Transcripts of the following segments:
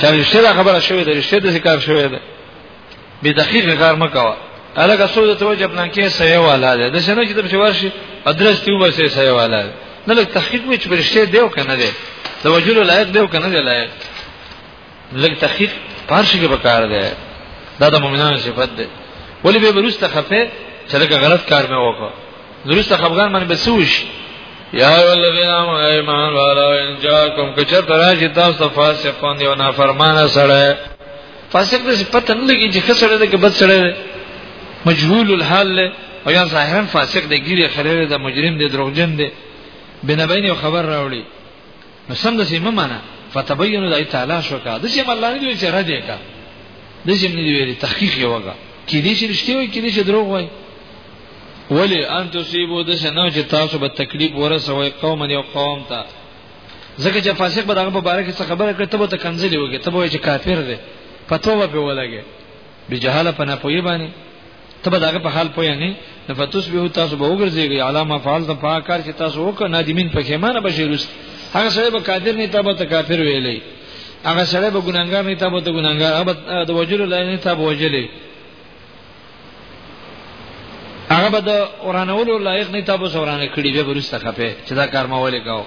چا رشته دا خبره شوې ده رشته د ذکر شوې ده به دقیق کار مکوا الګه سو د توجه پلان کې سوي والا ده د شنو چې د شوارشي ادرس ته وبسه سوي والا ده نه لږ تحقیق وچ برشته دیو کنه ده د وجلو لایق دیو کنه ده لایق لږ تحقیق پارشي کې پکار ده دا د مؤمنانو صفت ده ولی به بروسته خفه چې لکه غلط کار مې وکړ درسته خفغان باندې بسوش یا الذین آمنوا ایمان والا ان جاءکم کچر تراشی تاسو فاسق پوند یو نافرمانه سره فاسق دې پته نه لګی چې خسره دې کې بد سره دې مجهول الحال له او یا ظاهرا فاسق دې ګیره خلل دې مجرم دې دروغجن دې بنبین یو خبر راوړي نو سم د سیمه معنا فتبینوا دای تعالی شو کا د سیمه الله نه دی چې را دی کا د سیمه نه دی ویلي تحقیق یې وګا کې دې چې رښتیا وي کې دې چې دروغ وایي ولی ان تصيبو د شنو چې تاسو به تکلیف ورسوي قوم یو قوم ته ځکه چې فاسق به دغه په باره کې څه خبره کړې ته به تکنځلې وږي ته به چې کافر دی پتو به ولګي بجهاله پنا پوي باندې ته به داغه په حال پوه نه نه فتوس به تاسو به وګرځيږي علامه فعال ته په کار چې تاسو وکړه نادمین په خیمانه بشي رست هغه سره به قادر نه تابه ته کافر ویلې هغه سره به ګناګار نه تابه ته ګناګار هغه د وجلو لای نه تابه وجلې هغه به د اورانولو لایق نه تابه سورانه کړي به ورسته خپه چې دا کار ما ولې کاو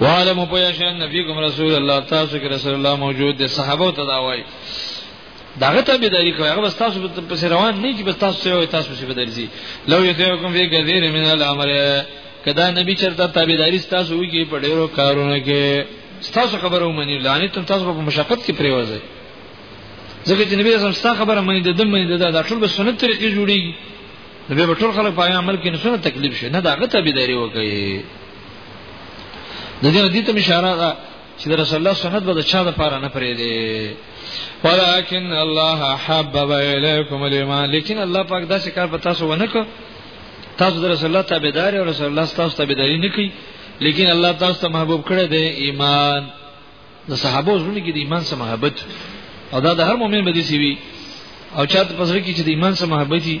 وعلم پویا شان نبی کوم رسول الله تاسو کې رسول الله موجود دي صحابه ته دا وایي داغه ته به دایری کوي هغه بس تاسو په روان نه چې بس تاسو سره تاسو په درځي لو یتیکم فی کثیر من الامر کدا نبی چرته تابعداري تاسو وکي په ډیرو کارونه کې تاسو خبره ومني لعنت تاسو په مشقت کې پریوځي ځکه چې نبی اعظم ستاسو خبره مني د دم مني دا ټول به سنت طریقې جوړیږي نبی به ټول خلک په عمل کې نه سنت تکلیف شي نه داغه تابعداري وکړي د دې دې ته اشاره ده چې رسول الله سنت به د چا د پاره نه پرې دی ولكن الله حبب اليكم الايمان لیکن الله پاک دا څه کار په تاسو ونه کو تاسو در رسول الله تابعدار او رسول الله تاسو تابعداري نه کوي لیکن الله تاسو ته محبوب کړی دی ایمان د صحابه زړه کې د ایمان سره محبت او دا د هر مؤمن به دي سی وي او چاته پسره کې چې د ایمان سره محبتي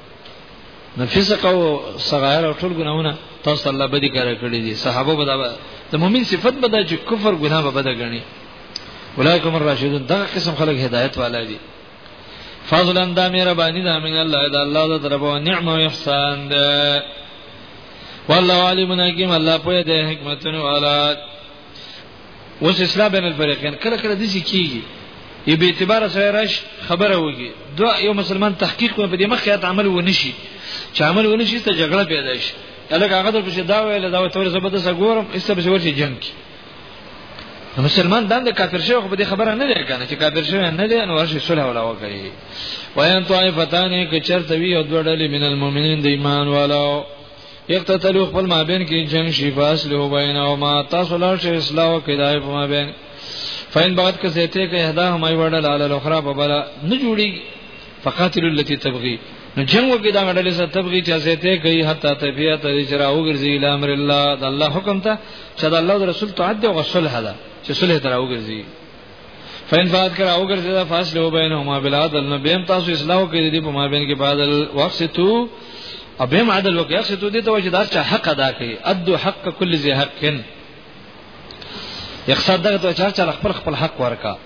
نو فسق او صغائر او ټول ګناونه تاسو الله بدی کار کړی دي صحابه بدا د مؤمن صفت بدا چې کفر ګناه به بدا غني ولایکم الراشدون دا قسم خلک هدایت والا دي فضلا دا مهرباني ده من الله دا الله دا طرف او نعمت او احسان ده والله علیم حکیم الله په دې حکمتونو والا اوس اصلاح بین الفریقین کله کله دسی کیږي یی به اعتبار سره راش خبره وږي دو یو مسلمان تحقیق په دې مخ یاد عمل ونشي چې عمل ونشي ته جګړه پیدا شي الګ هغه د پښې دا ویل دا تور زبده سره ګورم ایسته به ورشي جنگ کی مسلمان دند کافر شوی خو به خبره نه دی کنه چې کافر شوی نه دی نو ورشي صلح ولا وکړي وین طائفتان کې چرته وی او دوړلې من المؤمنین د ایمان والو یقتتلو خپل مابین کې جنگ شي فاصله بینهما تاسو لار شي اصلاح او کدای په مابین فین بعد که زیته کې اهدا هم ای وړل علی الاخرى په بلا نه جوړي فقاتل التي تبغي نو جنگ وکي دا غړلې سره تبغي چې زیته کوي حتا تبیه ته اجرا وګرځي الی امر الله د الله حکم ته چې د الله رسول تعد او صلح ده چې صلح تر وګرځي فین فات کرا او ګرځیدا فاصله و بینهما بالعدل نو بهم تاسو اصلاح کړی دی په ما بین کې بادل وقصتو او بهم عدل وکړي وقصتو دې ته وجه دار چې حق ادا کړي ادو حق کل ذی حقن یقصد دغه ته چار چار خپل خپل حق ورکا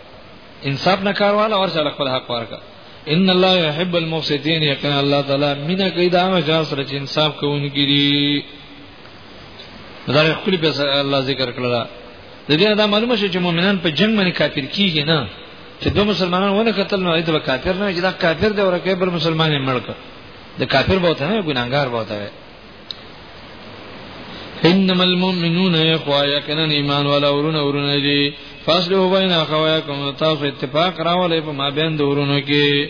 انصاف نه کارواله او چار خپل حق ورکا ان الله يحب المفسدين یقینا الله تعالی مینا کوي دا هغه چا سره چې انصاف کوونکي دي دا خپل به الله ذکر کړل د دې دا معلومه شو چې مؤمنان په جنگ باندې کافر کیږي نه چې دوه مسلمانان ونه قتل نه ایته کافر نه چې دا کافر دی ورکه بل مسلمان یې مړک د کافر بوته نه ګناګار بوته وي انما المؤمنون اخوا یقینا ایمان ولا ورونه ورونه دي فاصله بین اخوایکم تاسو اتفاق راولې په ما بین د ورونو کې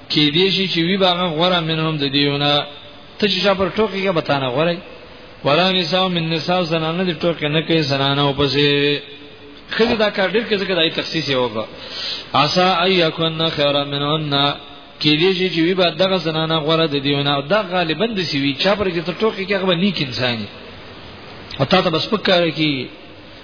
کې دې شي چې وی باغه غره منهم د دیونه ته چې پر ټوکی کې بتانه غره ولا نساء من نساء زنانه د ټوکی نه کوي زنانه او پسې خزه دا کار ډیر کې ځکه دای تخصیص یې وکړه عسا ايكن خيرا منهن کې دې شي چې وی با دغه زنانه غره د دیونه او دا غالبا د سی وی چا پر کې ته ټوکی کې هغه نیک انسان او تا ته بس پکاره کې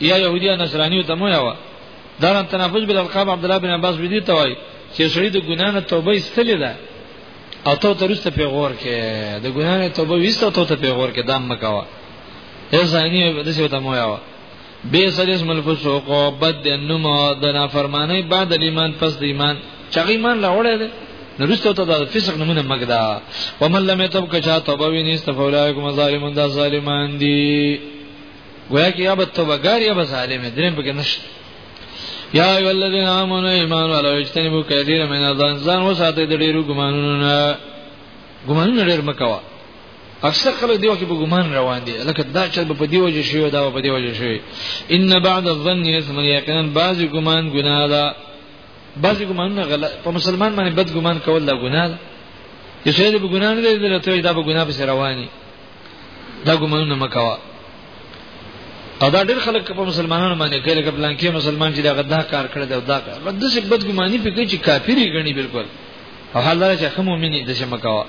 یا يهودي یا نصراني ته مو یاوه دا رن تنافس بل القاب عبد الله بن عباس ودی ته وای چې سړی د ګنا نه توبه استلې ده او ته ترسته پیغور کې د ګنا نه توبه وسته ته ته پیغور کې دام مکوا هر ځای د څه ته مو یاوه به سر اسم الفسوق او بد د نوم د نافرمانی بعد ایمان پس د ایمان چغی ایمان لا وړل نرسته ته د فسق نمونه مګدا ومن لم يتوب کچا توبه ویني استغفر الله کوم ظالمون دا ظالمان دي گویا کې یا به توبګار یا به ظالم دریم پکې نشته یا ایو الذین آمنو ایمان ولو اجتنبوا کثیر من الظن ځان وساتئ د ډیرو ګمانونو نه ګمانونه ډیر مکوا اکثر خلک دیو کې په ګمان روان دي لکه دا چې په دیو جې شوی دا په دیو جې شوی ان بعد الظن اسم یقینا بعض ګمان ګناه ده بعض ګمانونه غلط په مسلمان باندې بد ګمان کول دا ګناه ده چې شاید په ګناه نه دی درته دا په ګناه به رواني دا ګمانونه مکوا او دا ډېر خلک په مسلمانانو باندې کوي لکه پلان کې مسلمان چې دا غدا کار کړی دا دا کار بده څه بد ګماني پکې چې کافری غني بالکل او حال دا چې خمو مینه د شمه کوا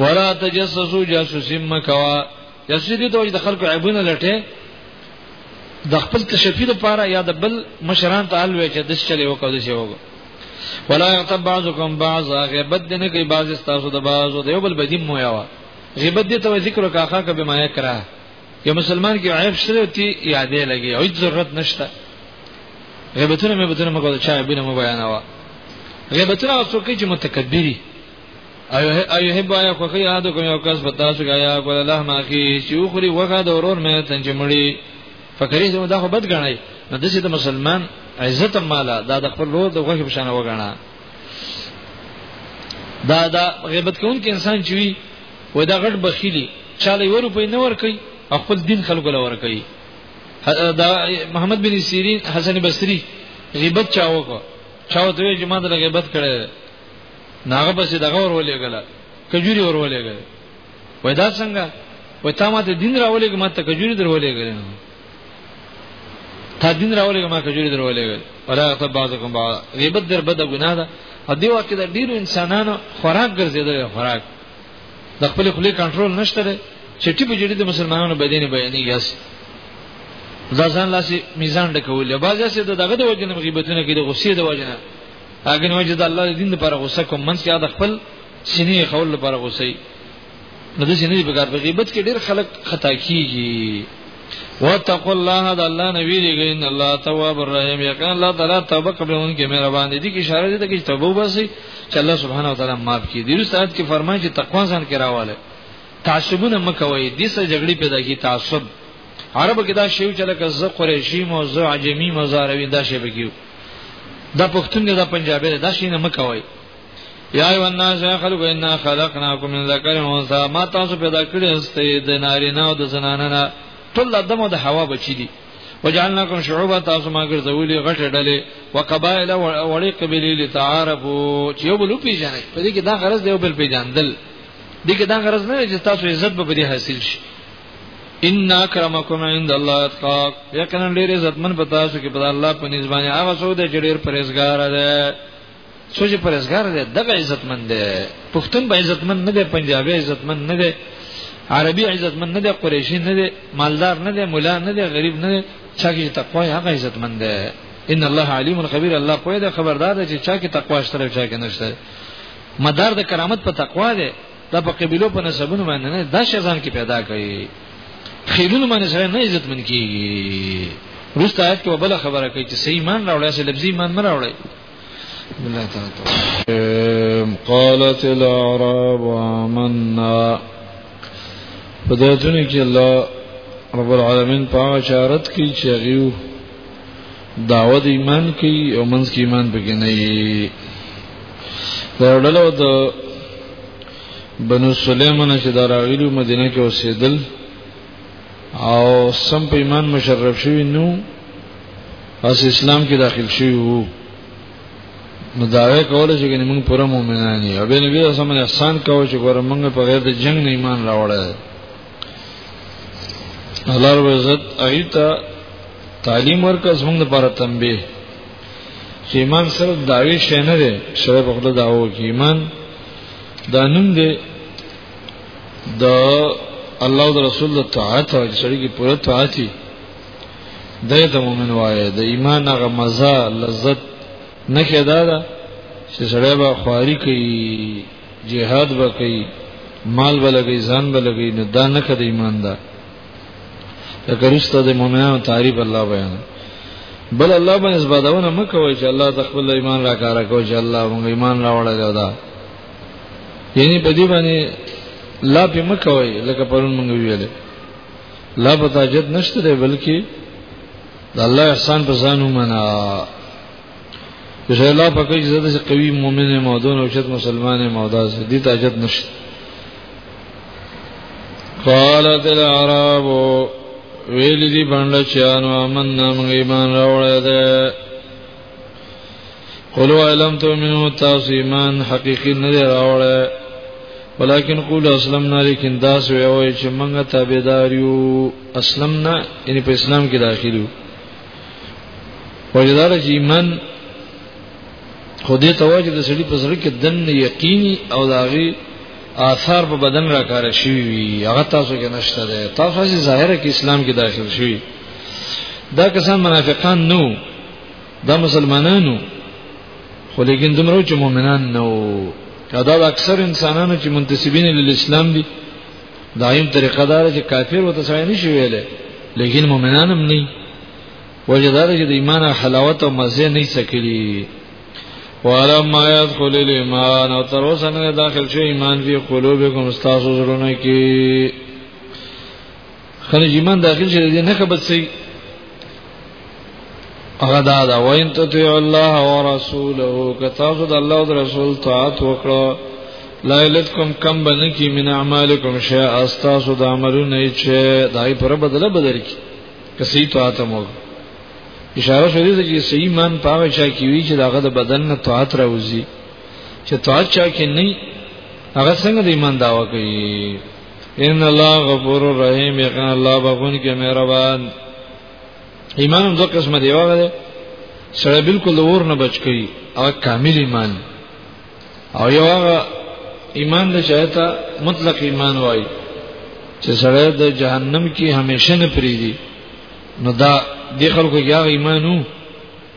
ولا تجسسوا جاسوسین مکوا جاسوسی دي ته د خلکو عیبونه لټه د خپل تشفی لپاره یا د بل مشران ته الوي چې د څه چلی وکړو د څه وکړو ولا یغتب بعضکم بعضا غیبت دې نه کوي بعض تاسو د بعضو د یو بل بدیم مو یاوه غیبت دې ته ذکر کاخه کبه ما کرا یو مسلمان کې عیب شته تی یادې لګي او هیڅ ضرورت نشته غیبتونه مې بدونه مګو چا بینه مو بیانوا غیبتونه اوسو کې چې متکبری ایوه ایوه بیا خو کې یاد کوم یو کس پتا شو غیا کول الله ما کې چې خوري وغه د ورور مې تنجمړي فقری زمو دا خو بد غنای نو د دې د مسلمان عزت مالا دا د خپل روح د غوښه بشانه وګڼه دا دا غیبت کوونکی انسان چې وي و دا غټ بخیلی چاله یو روپۍ نه ور کوي خپل دین خلکو لور کوي دا محمد بن سیرین حسن بصری غیبت چاو کو چاو ته جماعت غیبت کړي ناغه پسې دغه ور ولېګل کجوري ور ولېګل وای دا څنګه وای تا ما ته دین راولېګ ما ته کجوري درولېګ تا دین راولېګ ما کجوري درولېګ ولا ته بعض کوم بعض غیبت در بده ګناه ده او دی وخت د ډیرو انسانانو خوراک ګرځیدل خوراک د خپل خلی کنټرول نشته چټي په جړي د مسلمانانو بدینه بیانېږي اس دا ځان لاسي میزان ډکول بعض څه د دغه د وجنه غیبتونه کې د غصې د وجنه هغه نو چې د الله دین لپاره غصه کوم منځ کې د خپل سینې خول لپاره غوسي نو د سینې په کار په غیبت کې ډیر خلک خطا کیږي واتقوا الله د الله نبی دیږي ان الله تواب الرحیم یقین الله تعالی توبه قبلون کې مهربان دي کې اشاره دي ته کې توبه وباسي چې الله سبحانه و تعالی معاف کړي دې رسالت کې فرمایي چې تقوا ځان کې راواله تعصبونه مکوي دې سره جګړې پیدا کی تعصب عربو کې دا شی چې لکه ز قریشی مو ز عجمی مو زاروی دا شی بګیو دا پښتون دا پنجابی دا شی نه مکوي یا ایو الناس یا خلق انا خلقناکم من ذکر و انثى ما تاسو پیدا کړی استه د نارینه او د زنانه نه ټول ادم او د حوا بچی دي وجعلناکم شعوبا تاسو ما ګرځولې غټه ډلې وقبائل وړي قبيله لتعارفوا چې یو بل پیژنې په دې کې دا غرض دی یو بل پیژندل دې کې دا غرض نه چې تاسو عزت به پرې حاصل شي ان اکرمکم عند الله اتقاک یقینا ډېر عزتمن په تاسو کې په الله په نسبت هغه څو د ډېر پرهیزګار دی سوچ پرېزګار دی دغه عزتمن دی پښتون به عزتمن نه دی پنجابي عزتمن نه دی عربي عزتمن نه دی قریشي نه دی مالدار نه دی مولا نه دی غریب نه دی چا کې تقوا هغه عزتمن دی ان الله علیم خبیر الله پوهه ده خبردار ده چې چا کې تقوا شته چا کې نشته مدار د کرامت په تقوا ده دا په قبيلو په نسبونو باندې نه دا شزان کې پیدا کوي خیرونو باندې سره نه عزت من کیږي روسته آیت کې وبله خبره کوي چې صحیح ایمان راوړی چې لفظي ایمان نه راوړی قالت العرب آمنا په دې ځنه کې الله رب العالمین په اشارت کې چې غيو داوود ایمان کې او منځ کې ایمان پکې نه یي دا ډله د بنو سليمان چې دراغلو مدینه کې اوسېدل او سم په ایمان مشرف شوی نو پس اسلام کې داخل شوی وو نو داوی کوله چې ګنې موږ پوره مؤمنان یو به نبی رسول الله احسان کاوه چې ګوره موږ په غیر د جنگ نه ایمان راوړل الله رب عزت ایته تعلیم ورکړ زموږ لپاره تنبیه چې ایمان صرف داوی شې نه دی شرع په خپل داوو کې ایمان دا نوم دی دا الله او رسول د طاعت او سړي کې پوره طاعت دي د د مؤمن وایي د ایمان هغه مزه لذت نه کېدا ده چې سړی به خواري کوي جهاد به کوي مال به لګي ځان به لګي نه دا نه کده ایمان ده لکه رسته د مؤمنانو تعریف الله بیان بل الله باندې زبادونه مکوئ چې الله تخبل ایمان را کارا کوي چې الله موږ ایمان راوړل دا یعنی په دې باندې لا به مکوي لکه پرون مونږ ویل لا په تاجت نشته دی بلکې د الله احسان په ځان ومنه چې الله په کې زده چې قوي مؤمن مودون او شت مسلمان مودا دي تاجت نشته قالت العرب ویل دي باندې چې انو امن نام ایمان راوړل قولو علم تو منو تاسو ایمان حقیقی نه دی راوړی ولیکن قول اسلمنا لیکن دا سو یوی چې منګه تابعدار یو اسلمنا یعنی په اسلام کې داخل یو وجدار چې ایمان خو دې تواجد سړي په سړي کې دن یقیني او داغي آثار په بدن را کار شي وي هغه تاسو کې نشته ده تاسو چې ظاهره کې اسلام کې داخل شوي دا کسان منافقان نو دا مسلمانانو خو لیکن دومره چې مؤمنان نه وو کدا د اکثر انسانانو چې منتسبین ال اسلام دي دایم طریقه دار چې کافر وته سره نه شي ویلې لیکن مؤمنان هم نه وجدار چې د ایمان حلاوت او مزه نه سکلی ولما يدخل الايمان او تر اوسه نه داخل شي ایمان په قلوبکم استاسو زړونه کې خنه ایمان داخل شي دې نه خبرت سي هغه دا دا وین تطیع الله ورسوله کتا د الله او رسول طاعت وکړه لا یلتکم کم بنکی من اعمالکم شیء استاسو د عملونه چې دای پر بدله بدل کی کسي طاعت مو اشاره شوې ده چې صحیح مان پاوه چا کی وی چې داغه د بدن نه طاعت راوځي چې طاعت چا کې نه هغه څنګه د ایمان داوا کوي ان الله غفور رحیم یقین الله بخون کې مهربان ایمان هم دوه قسمه دی وغه سره بالکل اور نه بچ کی او کامل ایمان او یو هغه ایمان د چاته مطلق ایمان وای چې سره د جهنم کې همیشه نه پریږي نو دا د خلکو یو ایمانو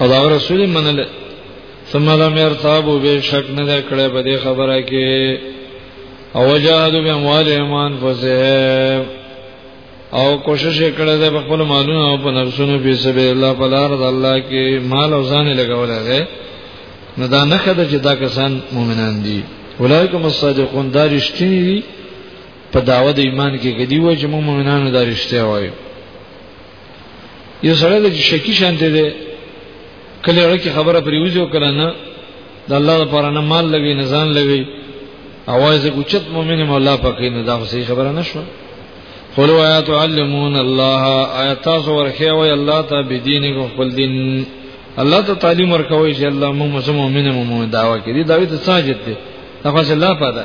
او دا رسول منل ثم لم يرتابوا بشک نه کړه په دې خبره کې او جهادو به اموالهم انفسهم او کوشش کړه د خپل مالونو او په نفسونو په سبیل الله په لار د الله کې مال او ځان لګول دی نو دا نه خده چې دا کسان مؤمنان دي اولایکم الصادقون دا رښتینی دي په داوود ایمان کې کدی و چې مؤمنانو دا رښتیا وایي یو سره د شکی شانته ده کله ورکه خبره پرې وځو کړه نه د الله لپاره نه مال لګي نه ځان لګي اواز اوچت مؤمن مولا پکې نه دا صحیح خبره نشوه قل ويا تعلمون الله آیات تاسو ورخه وي الله ته بدینکم خپل دین الله ته تعلیم ورکوي چې الله موږ مسلمان مؤمن موږ دعوا کړي دا وي ته ساجت دي تاسو الله پاده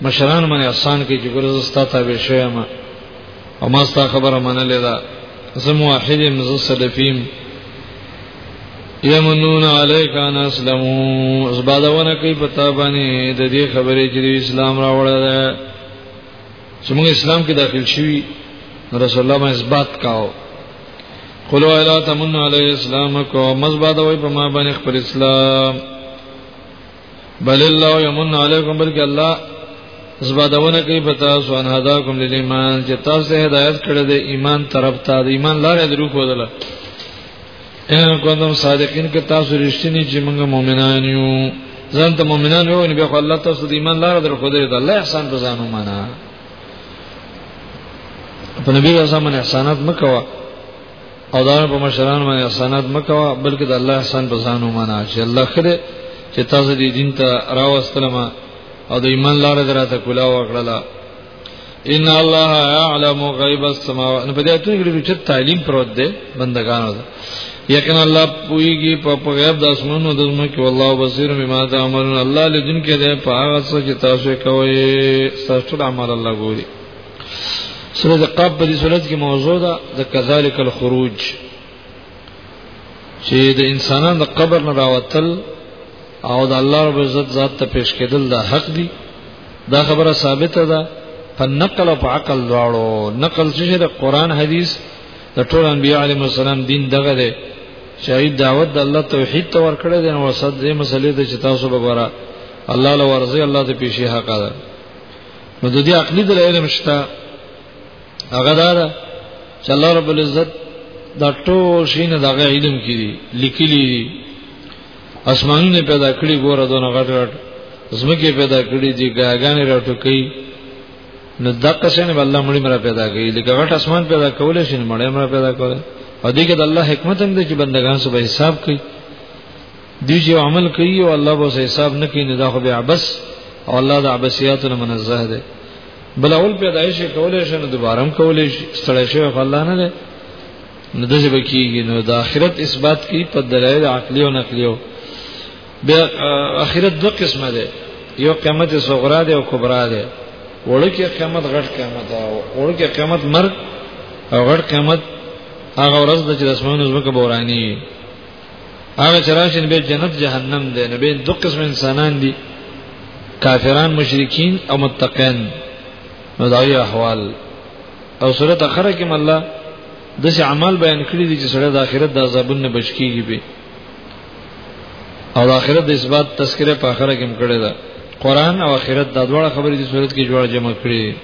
مشران باندې احسان کوي چې ګور زه ستا تابع شوم او ما ستا خبره منلې ده زه موحد یم زه سلفیم یمنون علیک ان اسلمو زبادونه کوي په تابانی د دې خبرې چې اسلام راوړل ده چې موږ اسلام کې داخل شوي رسول الله ما اثبات کاو قلو الا تمن علی اسلامکم مزباد وای په ما باندې خپل اسلام بل الله یمن علیکم بلکې الله زبادونه کوي په تاسو ان هدا کوم لیل ایمان چې تاسو هدایت کړی دی ایمان طرف ته د ایمان لارې درو کودله ان کوم صادقین کې تاسو رښتینی چې موږ مؤمنان یو ځان ته مؤمنان یو نبی خو الله تاسو د ایمان لارې درو کودله د الله احسان په ځانو معنا په نبی اعظم احسانات مکوا او دا په مشران باندې احسانات مکوا بلکې د الله احسان په ځانو معنا چې الله خره چې تاسو دې دین ته راوستلم او د ایمان لار دراته کولا وکړه ان الله يعلم غیب السماوات نو په دې ته ویل چې تعلیم پروت دی بندگانو ته یقینا الله پویږي په غیب د اسمانو د زمکه والله بصیر بما تعملون الله لدین کې ده په هغه څه چې تاسو کوی تاسو ټول عمل الله ګوري سورة قاب په دې صورت کې موضوع ده د کذالک الخروج چې د انسانانو د قبر نه راوتل او د الله رب عزت ذات ته پیش کېدل دا حق دي دا خبره ثابته ده په نقل او په عقل دواړو نقل چې د قران حدیث د ټول انبیاء علیهم السلام دین دغه دی چې دعوت د الله توحید ته ورکړی دی نو صد دې مسلې ته چې تاسو به ګورئ الله لورزي الله ته پیشي حق ده نو د دې عقلي دلایل مشته هغه دا ده چې الله رب العزت دا ټول شي نه دغه علم کې دي لیکلي دي اسمانونه پیدا کړی ګوره دونه غټ غټ زمکه پیدا کړی دي ګاګانې راټو کوي نو دغه څنګه بل الله مړي مرا پیدا کوي لکه غټ اسمان پیدا کولای شي مړي مرا پیدا کوي او دغه د الله حکمت هم دی چې بندگان سره حساب کوي دی چې عمل کوي او الله به حساب نه کوي نه دا خو به عبس او الله د عبسیات نه منزه ده بل اول پیدایش کولای شي نو دوباره هم کولای شي ستړی شي په الله نه ده نو دغه به کیږي نو د آخرت اثبات کی په دلایل عقلی او نقلی او بیا آخرت دوه قسمه ده یو قیامت صغرا ده او کبرا ده وړکه قیامت غټ قیامت ده وړکه قیامت مرګ او غټ قیامت هغه ورځ د چې د اسمانونو زمکه بورانی هغه چرشن به جنت جهنم دی نه به دوه قسم انسانان دي کافران مشرکین او متقین نو دا یو احوال او سورۃ اخره کې الله د څه عمل بیان کړی دی چې سره د آخرت د عذابونو بچ کیږي به او د آخرت د اثبات تذکرہ په اخره کې کړی دا قران او آخرت دا دواړه خبرې د سورۃ کې جوړه جمع کړې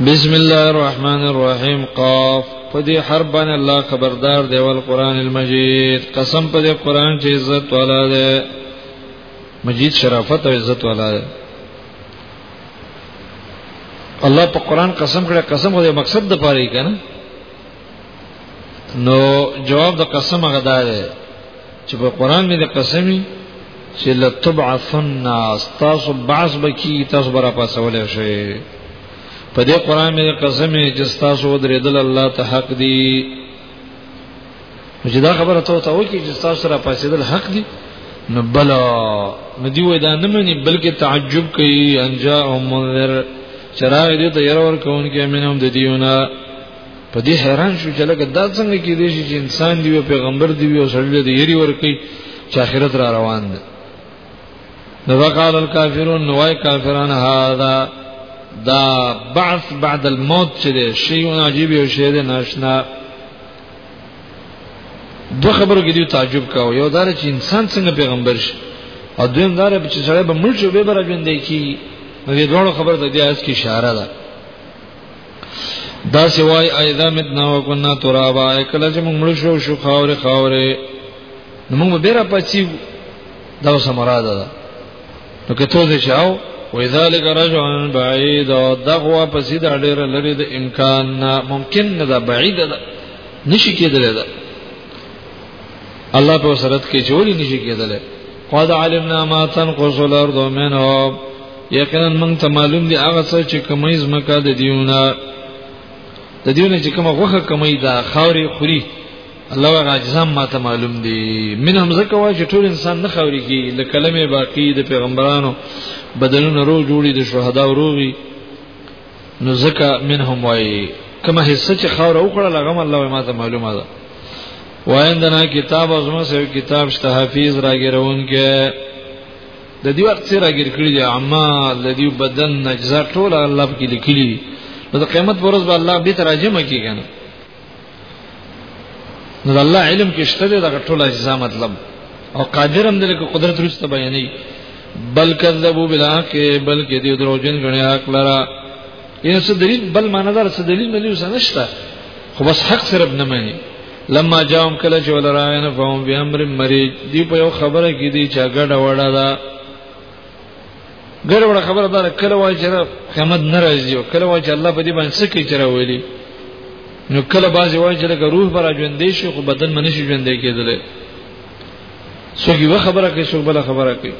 بسم الله الرحمن الرحیم قاف په دې هر باندې الله خبردار دی ول قران المجید قسم په دې قران چې عزت والا دی مجید شرافت او عزت والا دی الله په قران قسم کړه قسم غوډه مقصد د پاره یې کنه نو جواب د قسم غدا ده چې په قران کې د قسمی چې لتبعثن استاسو بعث بکی تاسو برا پاسول شي په دې قران کې د قسمی چې تاسو درېدل الله ته حق دی چې دا خبره ته ته وکی چې تاسو را پاسېدل حق دی نو بلا ندی وای دا نه مني بلکې تعجب کوي انجا او منذر چراغ دې ته ير ور کون کې امنهم د دیونه په دې حیران شو چې لکه دا څنګه کې دې چې انسان دی او پیغمبر دی او سړی دی یری ورکی چې آخرت را روان دی نو وقال الكافرون نوای کافران هاذا دا بعث بعد الموت چې دی شی عجیب او شی دی ناشنا دو خبرو کې دی تعجب کاو یو دار چې انسان څنګه پیغمبر شي او دویم دار چې سړی به مړ شي به برابر دی کی نو دې دوه خبره د دې اس کی اشاره ده دا سوای اذا متنا وکنا ترابا کله چې موږ مړ شو شو خاورې خاورې نو موږ به را پچی دا اوس مراده ده نو که ته ځې او وې ذالک رجعن بعید او دغوا پسې د ډېر لري د امکان نه ممکن نه ده بعید ده نشي کېدلی ده الله په سرت کې جوړی نشي کېدلی قد علمنا ما تنقص الارض منهم یقینا موږ ته معلوم دی هغه څه چې کمی زمکه د دیونه د دیونه چې کومه غوخه کمی دا خاوري خوري الله هغه اجزام ما ته معلوم دي من هم زکه وای چې ټول انسان نه خوري کی د کلمې باقی د پیغمبرانو بدنونه رو جوړي د شهدا وروغي نو زکه من هم وای کما حصہ چې خاور او کړه لغم الله ما ته معلومه ده وایندنا کتاب ازمه سو کتاب شته حفیظ راګرون کې د دې وخت سره ګر کړی دی اما د دې بدن نجزا ټول الله کې لیکلی دی نو د قیامت پر ورځ به الله به تراجمه کوي کنه نو الله علم کې شته دی دا ټول اجزا مطلب او قادر هم دی که قدرت رسته بیانې بل کذبوا بالحق بلکې دې دروژن غني حق لرا یې څه دلیل بل معنی دار څه دلیل ملي وسنشته خو بس حق صرف نه مانی لما جام کله چې ولراینه فهم به امر مریض دی په یو خبره کې دی چې ګډه وړه ده ګډه وړه خبره ده کله وای چې قیامت ناراضي او کله وای چې الله په دې باندې څه کوي چې راولي نو کله باز وای چې لکه روح پر ژوندې شي خو بدن منې شي ژوندې کېدل څوګي و خبره کوي څوګ بل خبره کوي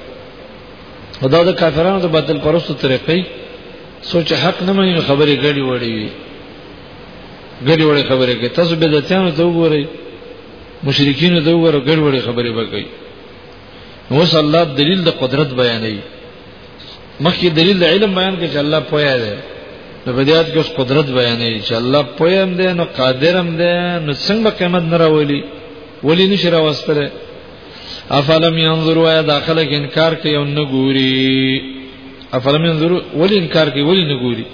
خدا د کافرانو د بدل پرستو طریقې سوچ حق نه مې خبرې ګډي وړي وي ګډې وړې خبرې کوي تاسو به دتیانو ته وګورئ مشرکین ته وګورئ ګډې وړې خبرې وکړي اوس الله دلیل د قدرت بیانوي مخکې دلیل د علم بیان کړي چې الله پوهه ده نو په دې آیت کې اوس قدرت بیانوي چې الله پوهه هم ده نو قادر هم ده نو څنګه قیامت نه راولي ولې نشي راوستره افلم ينظروا يا داخله کې انکار کوي او نه ګوري افلم ينظروا ولې انکار کوي ولې نه ګوري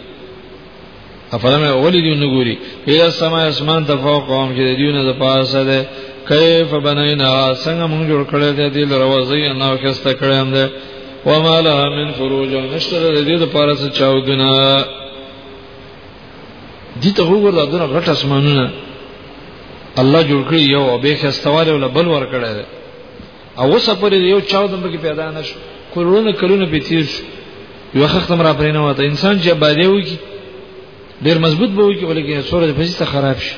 افلام اولی دی نګوري اله سما اسمان د فوق قوم چې دیونه د پاسه ده کیف بنینا څنګه موږ جوړ کړی دی د لروازی نه وکسته کړم ده و ما لها من فروج نشتر د دې د پاره څه چاودنه دي ته وګوره دغه غټ اسمانونه الله جوړ کړی یو به خستواله ولا بل ور کړی او اوس پر یو چاو دمر کې پیدا نشو کورونه کلونه به تیر شو یو خخت مرا پرې نه وته انسان چې آبادی وکي ډیر مضبوط به وکي ولکه سورج په څه خراب شي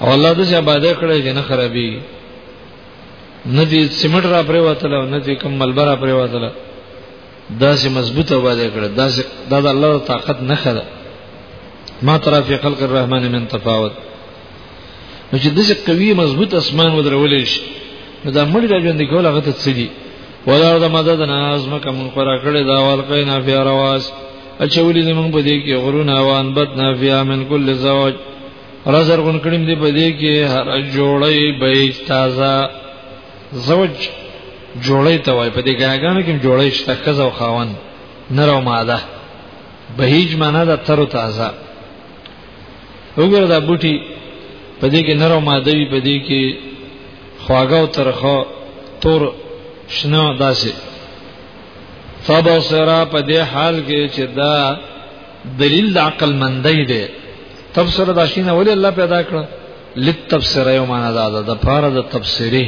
او الله د آبادی کړی چې نه خرابي نه دي سیمټ را پرې وته نه دي کم ملبر را پرې وته دا سه مضبوط آبادی کړی دا سه د الله طاقت نه خره ما ترى في خلق الرحمن من تفاوت نو چې دغه قوي مضبوط اسمان ودرولې شي نو دا مړي را ژوند کول هغه ته څه دي ولر د مدد نه ازمه کوم پر کړه دا ورقینا فی رواز اچولې زمون په دې کې غرونه وان بد نه فی من کل زوج رزر غون کړم دې په دې کې هر جوړې بیت تازه زوج جوړې ته وای په دې ګاګانو کې جوړې شته خزو خاون نرو ماده بهیج معنا د تر تازه وګوره دا بوټي په دې کې نرم ماده وي په دې کې خواږه او ترخه تور شنه داسې تبصرا په دې حال کې چې دا دلیل د عقل مندۍ دی تبصرا دا شینه ولې الله پیدا کړ لتبصرا یو معنا دا ده د پاره د تبصری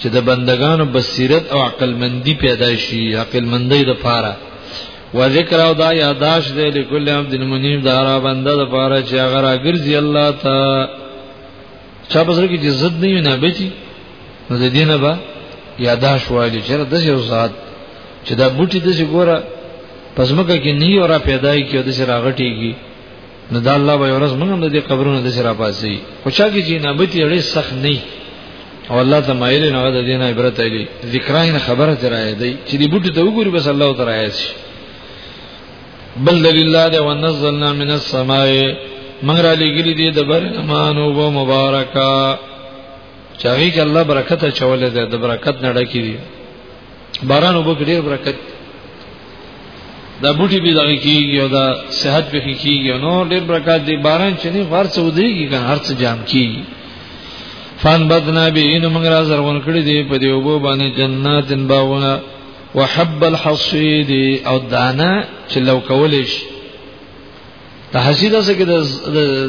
چې د بندگانو بصیرت او عقل مندي پیدا شي عقل مندي د پاره و ذکر او دا یاداش دې لکل عبد المنیب دارا بنده د پاره چې هغه راګرځي الله تا چا بسره کې جزت نه نه بچي نو د دینه با یاداش والی چې د یو ذات چې دا بوټي د ګوره پزمکه کې نه یو را پیدا کیږي د سره غټيږي نو دا الله به ورځ موږ هم د دې قبرونو د سره پاسي خو چا کې چې نابت یې ډېر سخت نه او الله ته مایل نه د دینه عبرت ایلی ذکرای نه خبره ترای دی چې دې بوټي ته وګوري بس الله تعالی ایسي بل لله ده ونزلنا من السماء موږ را لګري دي د برمانو و مبارکا چاغي کې الله برکت چولې ده د برکت نړه کې باران وبو کې ډیر برکت دا بوټي به دغه کیږي او دا صحت به کیږي او نو ډیر برکات دی باران چې نه غر څه ودیږي کنه هر څه جام کیږي فان بدنا به ان موږ را زرون کړی دی په دی وبو باندې جناتن باغونه وحب الحصيد او دانا چې لو کولش ته حسیده څه کې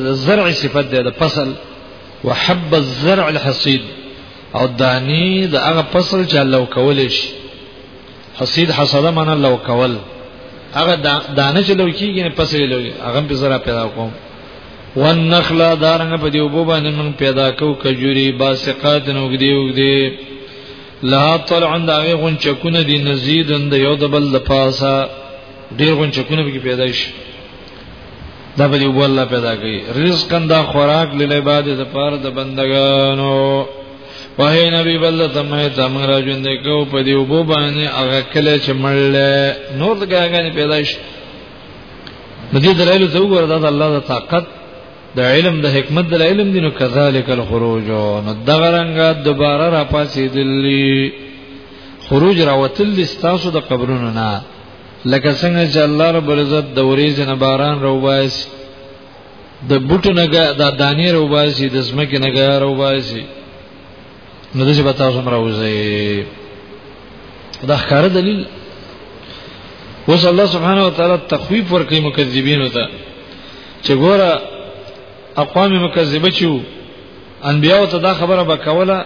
د زرع صفت ده د فصل وحب الزرع الحصيد او دانی د هغه فصل چې الله کولې شي حسید حسده من الله کول هغه دانه چې لو کیږي نه پسې لو هغه په زرا پیدا کوم والنخل دارنګ په دی وبو باندې من پیدا کو کجوري باسقات نوګدي وګدي لا طلع عند هغه غون چکونه دي نزيدن د یو د بل د پاسه ډیر غون چکونه به پیدا شي دا به یو الله پیدا کوي رزقن دا خوراک للی بعد د پاره د بندگانو وه نبی بل تم تم را ژوند کو په دی وبو باندې هغه کله چې مړ نور د ګاګانې پیدا شي د دې درایلو ته وګوره دا د الله د طاقت د علم د حکمت د علم دینو کذالک الخروج نو دغه رنګه دوباره را پاسې دلی خروج راوتل دي ستاسو د قبرونو نه لکه څنګه چې الله رب العزت د ورېځې نه باران راوباسي د بوټو نه د دانې راوباسي د زمکې نه ګیا راوباسي نو دغه به تاسو مروزي دا ښکار دلیل اوس الله سبحانه و تعالی تخویف ورکړي مکذبین ته چې ګوره اقوام مکذبه چې انبیاء ته دا خبره به کوله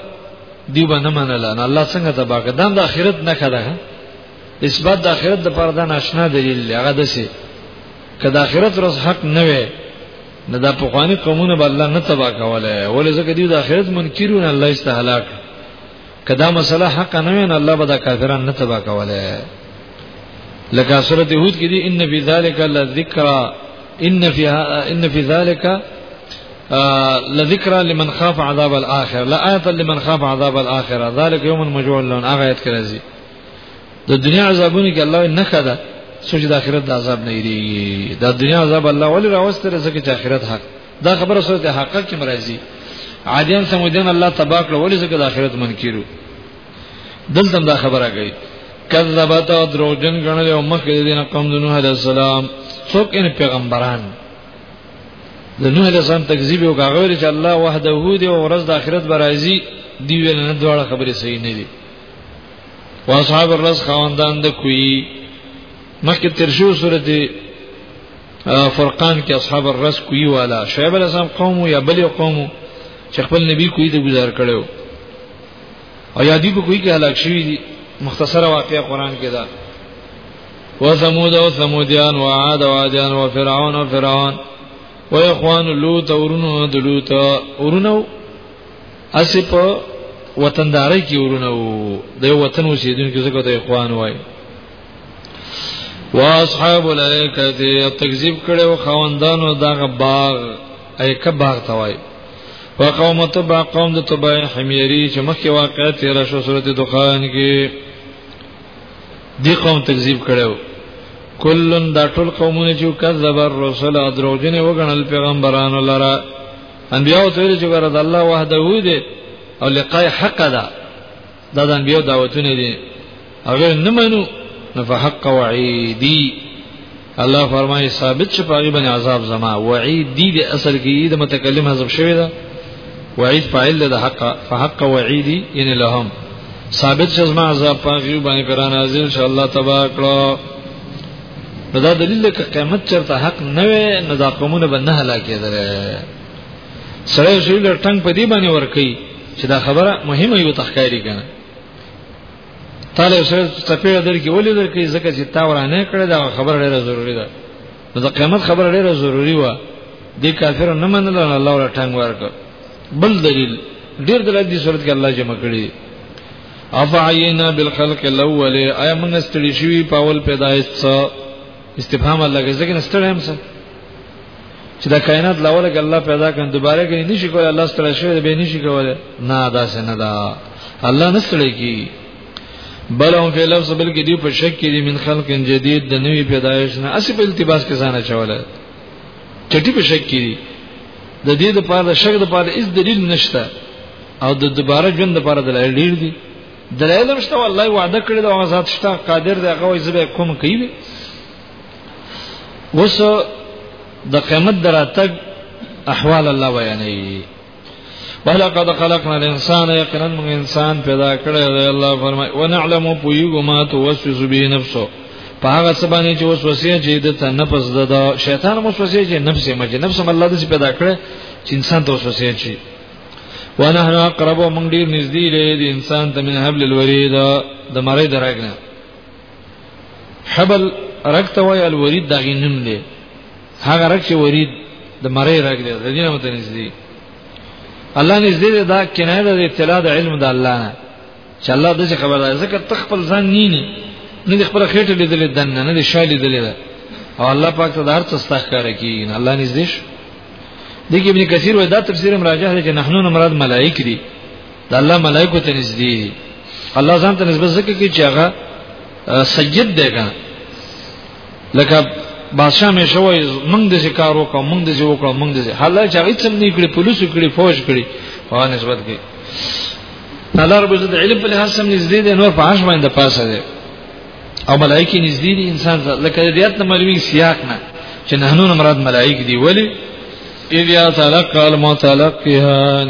دی به نه منله الله څنګه تباکه دا د اخرت نه خده اثبات د آخرت د پر دا ناشنا دلیل دی هغه دسی که د آخرت روز حق نه وي نه د پخوانی قومونه به الله نه تبا کوله ولې ځکه دی د آخرت منکرون الله استهلاک کدا مسله حق نه وي نه الله به د کافران نه تبا کوله لکه سورۃ هود کې دی ان فی ذلک لذکر ان فی ان فی ذلک لذکر لمن خاف عذاب الاخره لا آیه لمن خاف عذاب الاخره ذلک یوم مجعول لهم اغه ایت کې راځي د دنیا عذابونه کې الله نه خدا سوچ د آخرت د عذاب نه یریږي د دنیا عذاب الله ولې راوستره ځکه چې آخرت حق دا خبره سره د حق کې مرাজি عادیان سمودین الله تبارک ولې ځکه د آخرت منکرو دلته دا خبره کوي کذبت او دروغجن غنل او مخکې د دین قوم د نوح علی السلام څوک ان پیغمبران د نوح علی السلام تکذیب او غوړي چې الله وحده دی او ورځ د آخرت برایزي دی ویل نه دواړه خبرې صحیح نه دي واصحاب الرز خواندان د کوي مخکې تر شو سورته فرقان کې اصحاب الرز کوي والا شعیب علیہ السلام قوم یا بل قوم چې خپل نبی کوي ته گزار کړو او یادی په کوي کې هلاک شوی دي مختصره واقعه قران کې ده وثمود او ثمودیان و عاد و عادیان و فرعون و فرعون و اخوان لوط اورونو د لوط اورونو اسی په وطنداري کې ورونه وو د وطن اوسیدونکو زګو ته اخوان وای واصحاب الایکه تکذیب کړو خوندانو دغه باغ ایکه باغ توای وقوم تبع قوم د تبع حمیری چې مخکې واقع تیر شو سورته دخان کې دی قوم تکذیب کړو کلن دا ټول قومونه چې کذب الرسل دروغجن وګڼل پیغمبرانو لره انبیاء ته ویل چې ورته الله وحده دی او لقای حق ده دا د انبیاء دعوتونه دي اگر نه منو نو فحق وعیدی الله فرمایي ثابت چې پاغي باندې عذاب زما وعید دی د اصل کې د متکلم حذف شوی ده وعید فاعل ده حق فحق وعیدی ان لهم ثابت چې زما عذاب پاغي باندې قران نازل انشاء الله تبارک الله نو دا دلیل دی چې قیامت چرته حق نه وي نو دا قومونه به نه هلاکېدل سړی شوی له ټنګ په دې باندې ورکی چې دا خبره مهمه یو تخکاری کنه تاله سره تپیړه درکې ولې درکې ځکه چې تا ورانه کړې دا خبره ډیره ضروری ده نو دا قیامت خبره ډیره ضروری و دې کافر نه منل الله ولا ټنګ ورک بل دلیل ډیر دلایل دي صورت کې الله جمع کړی افعینا بالخلق الاول ایا موږ ستړي شوی په اول پیدایښت سره استفهام الله کې ځکه ستړي هم سره چې دا کائنات لاول کې الله پیدا کړي دوباره کې نشي کولای الله ستړي شوی به نشي کولای نه دا څنګه دا الله نستړي کی بل هم په لفظ بل کې دی په شک کې دی من خلق جدید د نوې پیدایښت نه اسی په التباس کې ځانه چوله چټي په شک کې دی د دې د پاره شک د پاره هیڅ دلیل نشته او د دوباره ژوند لپاره دلایل ډیر دي دلایل هم شته والله وعده کړی دا ذات شته قادر دی هغه وایي زه کوم کوي اوس د قیامت دراتګ احوال الله بیانوي ولقد خلقنا الانسان یقینا من انسان پیدا کړی دی الله فرمای ونعلم پویګو ما توسوس به نفسه په هغه څه باندې چې وسوسه چې د ته نفس د شیطان وسوسه چې نفس یې مجه نفس الله د پیدا کړ چې انسان ته وسوسه چې ونحن اقرب من ډیر نږدې لري د انسان ته من حبل الورید د مړې درګنه حبل رکته وای الورید دغه نوم دی هغه رک چې ورید د مړې رګ دی د دینه متنږدې الله نږدې دا کنایه د اطلاع د علم د الله نه چې الله د څه خبره ده ځکه تخپل ځان نه نه نه د خپل خېټه لیدل دنه نه د شای لیدل ده او الله پاک ته د هر څه استخاره کوي الله نږدې شي دغه ابن کثیر وای دا تفسیر مراجعه ده چې نحنو مراد ملائک دي د الله ملائکه ته نږدې دي الله ځان ته نسبت ځکه کوي چې هغه سید دی کنه لکه بادشاہ مې شوی موږ د ذکر وکړو موږ د ذکر وکړو موږ د ذکر حالا چې هیڅ هم نه کړی پولیسو کړی فوج کړی په نسبت کې الله رب عزت علم په لحاظ سم نږدې دی نور په عاش باندې پاسه دی او ملائکه نږدې دي انسان لکه د دیات معلومی سیاق نه چې نه نور مراد ملائکه دی ولی اذ یا تلقى المتلقيان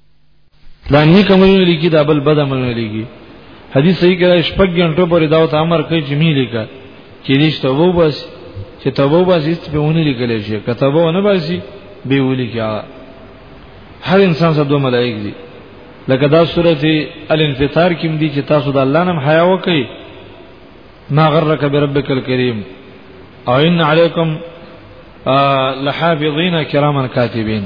دا نیک عمل نه لیکي دا بل بد عمل نه لیکي حدیث صحیح کړه شپږ غنټو پورې دا ته امر کوي چې می لیکه چې دې توبه بس چې توبه بس هیڅ به ونه لیکل شي کتابه نه باسي به ولي کیا هر انسان سره دوه ملائک دي لکه دا سورته الانفطار کې دي چې تاسو د الله نام حیا وکړي ما غرک بربک الکریم او ان علیکم لحافظین کراما کاتبین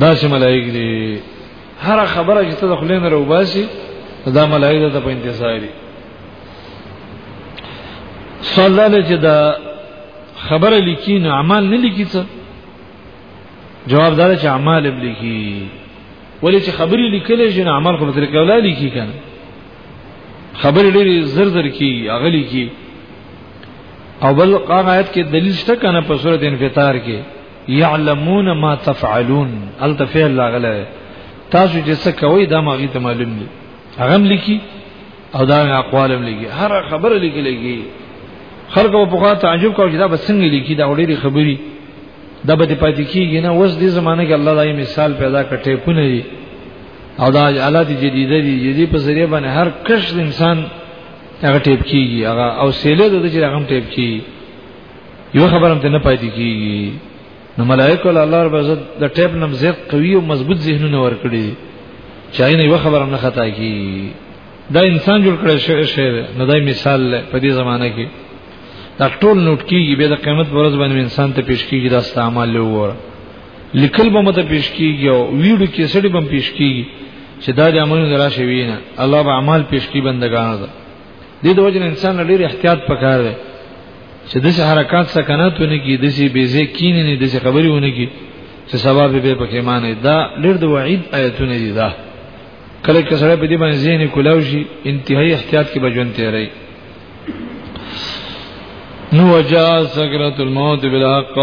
دا چې ملائک دي هر خبره چې ته خلین راو باسي دا ملائک ته په انتظار دي صلی الله چې دا خبره لیکي نه عمل نه لیکي څه جواب دار چې عمل به لیکي ولې چې خبرې لیکلې چې عمل خو به تر کولا لیکي کنه خبرې ډېری زر زر کی اغلی کی او بل قام آیت کې دلیل شته کنه په سورۃ انفطار کې یعلمون ما تفعلون التفعل لاغله تاسو چې څه کوي دا ماغي ته معلوم دي هغه لیکي او دا اقوال لیکي هر خبره لیکي لیکي خلکو په خوا تعجب کوي دا بسنګ لیکي دا وړي خبري دا به پاتې کیږي نه اوس دې زمانه کې الله دای مثال پیدا کټې پونه دي او دا آلات جديده دي جدي په ذریعہ باندې هر کش انسان هغه ټیپ کیږي هغه او سیله د دې چې هغه ټیپ کیږي یو خبره هم ته نه پاتې کیږي نو ملائکه له الله رب عزت د ټیپ نم زیات قوي او مضبوط ذهنونه ورکړي چای نه یو خبره نه خطا کی دا انسان جوړ کړی شوی شی نه دای مثال په دې زمانه کې دا ټول نوٹ کیږي به د قیامت ورځ باندې انسان ته پیش کیږي دا استعمال له وره لیکل به مت پیش کیږي او ویډیو کې سړي به پیش کیږي چې دا د عملونو راشي وینه الله به اعمال پیش کی بندگانو ته دې د وجه انسان له ډیر احتیاط پکار دی چې د حرکت سکنات ونه کی د سی بیزه کین نه د خبرې ونه کی چې سبب به پکې معنی دا لړ د وعید آیتونه دي دا کله چې سره په دې باندې ذهن کولاو شي انتهایی احتیاط کې بجون تیری نو وجا سکرت الموت بالحق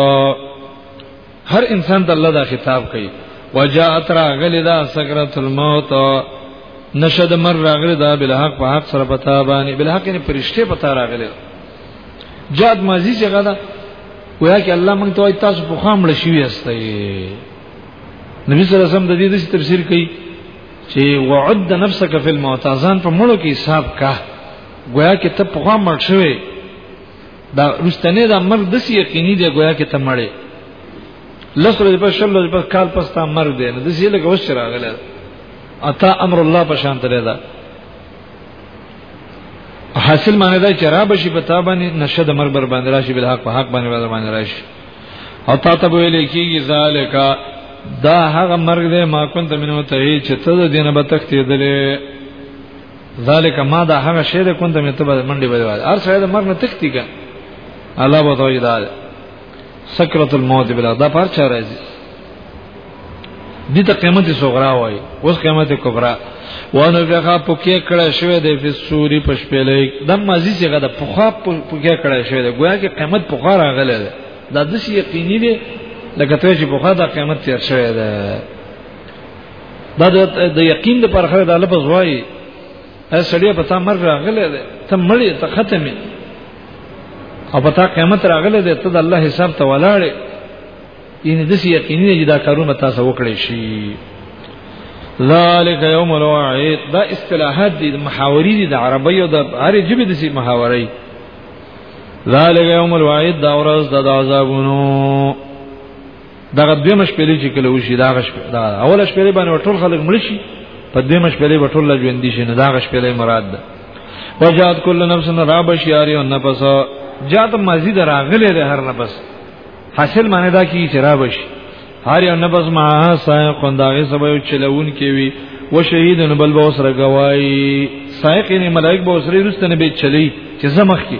هر انسان ته الله دا خطاب کوي وجاءت راغلی دا سکرت الموت نشد مر راغلی دا بل حق په حق سره پتا باندې بل حق نه پرشته پتا راغلی جاد مازی چې غدا ویا کې الله مونږ ته تاسو په خامل شوی استای نبی صلی الله علیه وسلم د دې د تفسیر کوي چې وعد نفسک فی الموت ځان په مړو کې حساب کا گویا کې ته په خامل شوی دا رستنه دا مرګ د سی یقیني دی گویا کې ته مړې لسره په شل په کال پستا مرګ دی نو د سی لګ وش راغله اتا امر الله په شان ترې دا حاصل معنی دا چې را بشي په تابانه نشد مرګ بر باندې راشي بل حق په حق باندې بر باندې راشي او تا ته ویل کیږي ذالکا دا هغه مرګ دی ما كنت منو ته چې ته د دینه به تختیدلې ذالک ما دا هغه شی ده کوم ته مې ته منډي بده وای هر څه د مرګ نه تختی کا الله به توي دا سکرت الموت بلا دا پر چا راځي دي ته قیمت صغرا وای اوس قیمت کبرا وانه بیا پوکې کړه شوې د فسوري پشپلې د مازی څنګه د پوخا پوکې کړه شوې د گویا کې قیمت پوخا راغله ده دا د شي یقیني دي لکه ته چې پوخا د قیمت تیر شوې ده دا د یقین د پر خره د لفظ وای ا سړی په تا مرګ راغله ده ته مړی ته ختمه او په تا قیامت راغله ده ته د الله حساب ته ولاړې یعنی د یقیني چې دا کارونه تاسو وکړي شي ذالک یوم الوعید دا اصطلاحات دي محاوري دي د عربی او د هر جبه د سي محاوري ذالک یوم الوعید دا ورځ د عذابونو دغه دوه مش پېلې چې کله وشي دا غش دا اول شپې باندې ټول خلک مړ شي په دوه مش پېلې به ټول ژوند دي شي نه دا غش پېلې مراد ده وجات کل نفس را بشیاری او نفس جات مزید راغله ده هر نفس حاصل معنی دا کی چې را بش هر یو نفس ما سایق خونداغه سبا چلون کی وی و شهیدن بل بوسره گواہی سایق یعنی ملائک بوسره رستنه به چلی چې زمخ کی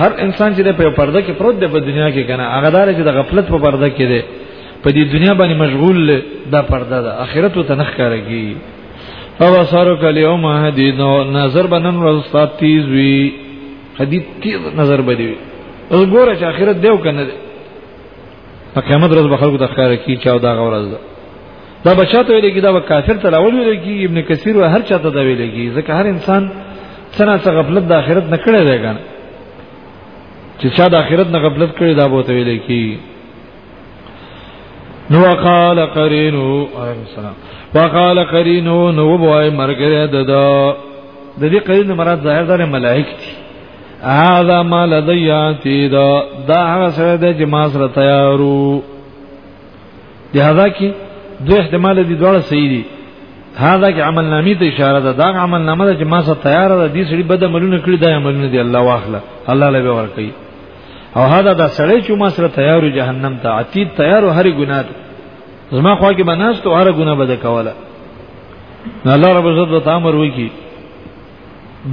هر انسان چې په پرده کې پروت دی په دنیا کې کنه هغه دار چې د غفلت په پرده کې دی په دې دنیا باندې مشغول دا پرده ده اخرت ته نخ کارږي او سارو کلی او ما دې نو نظر بنن ورستا تیز وی حدیث تیز نظر بدی او ګوره چې اخرت دیو کنه قیامت ورځ به خلکو د ښکار کی چاو دا غورز ده دا بچا ته ویل کېږي دا کافر ته راول ویل کېږي ابن کثیر او هر چا ته دا ویل کېږي ځکه هر انسان څنګه څه غفلت د آخرت نه کړی دی ګان چې چا د آخرت نه غفلت کړی دا بوته ویل کېږي نو وقال قرینو علیکم السلام وقال قرینو نو وای مرګره د د دې قرینو مراد ظاهر دار ملائک دي هذا ما لدیاتی دا دا هغه سره د جما سره تیارو دی هغه کې دوه احتمال دي دواړه صحیح دي هغه کې عمل نامې ته اشاره ده دا عمل نامه ده چې ما سره تیار ده دې سړي بد عملونه کړی دا عملونه دي الله واخله الله له ور کوي او هدا دا سړی چې ما سره تیار جهنم ته عتید تیار هر ګناه زما خو کې بناست او هر ګناه بده کوله الله رب عزت وتعالى امر وکي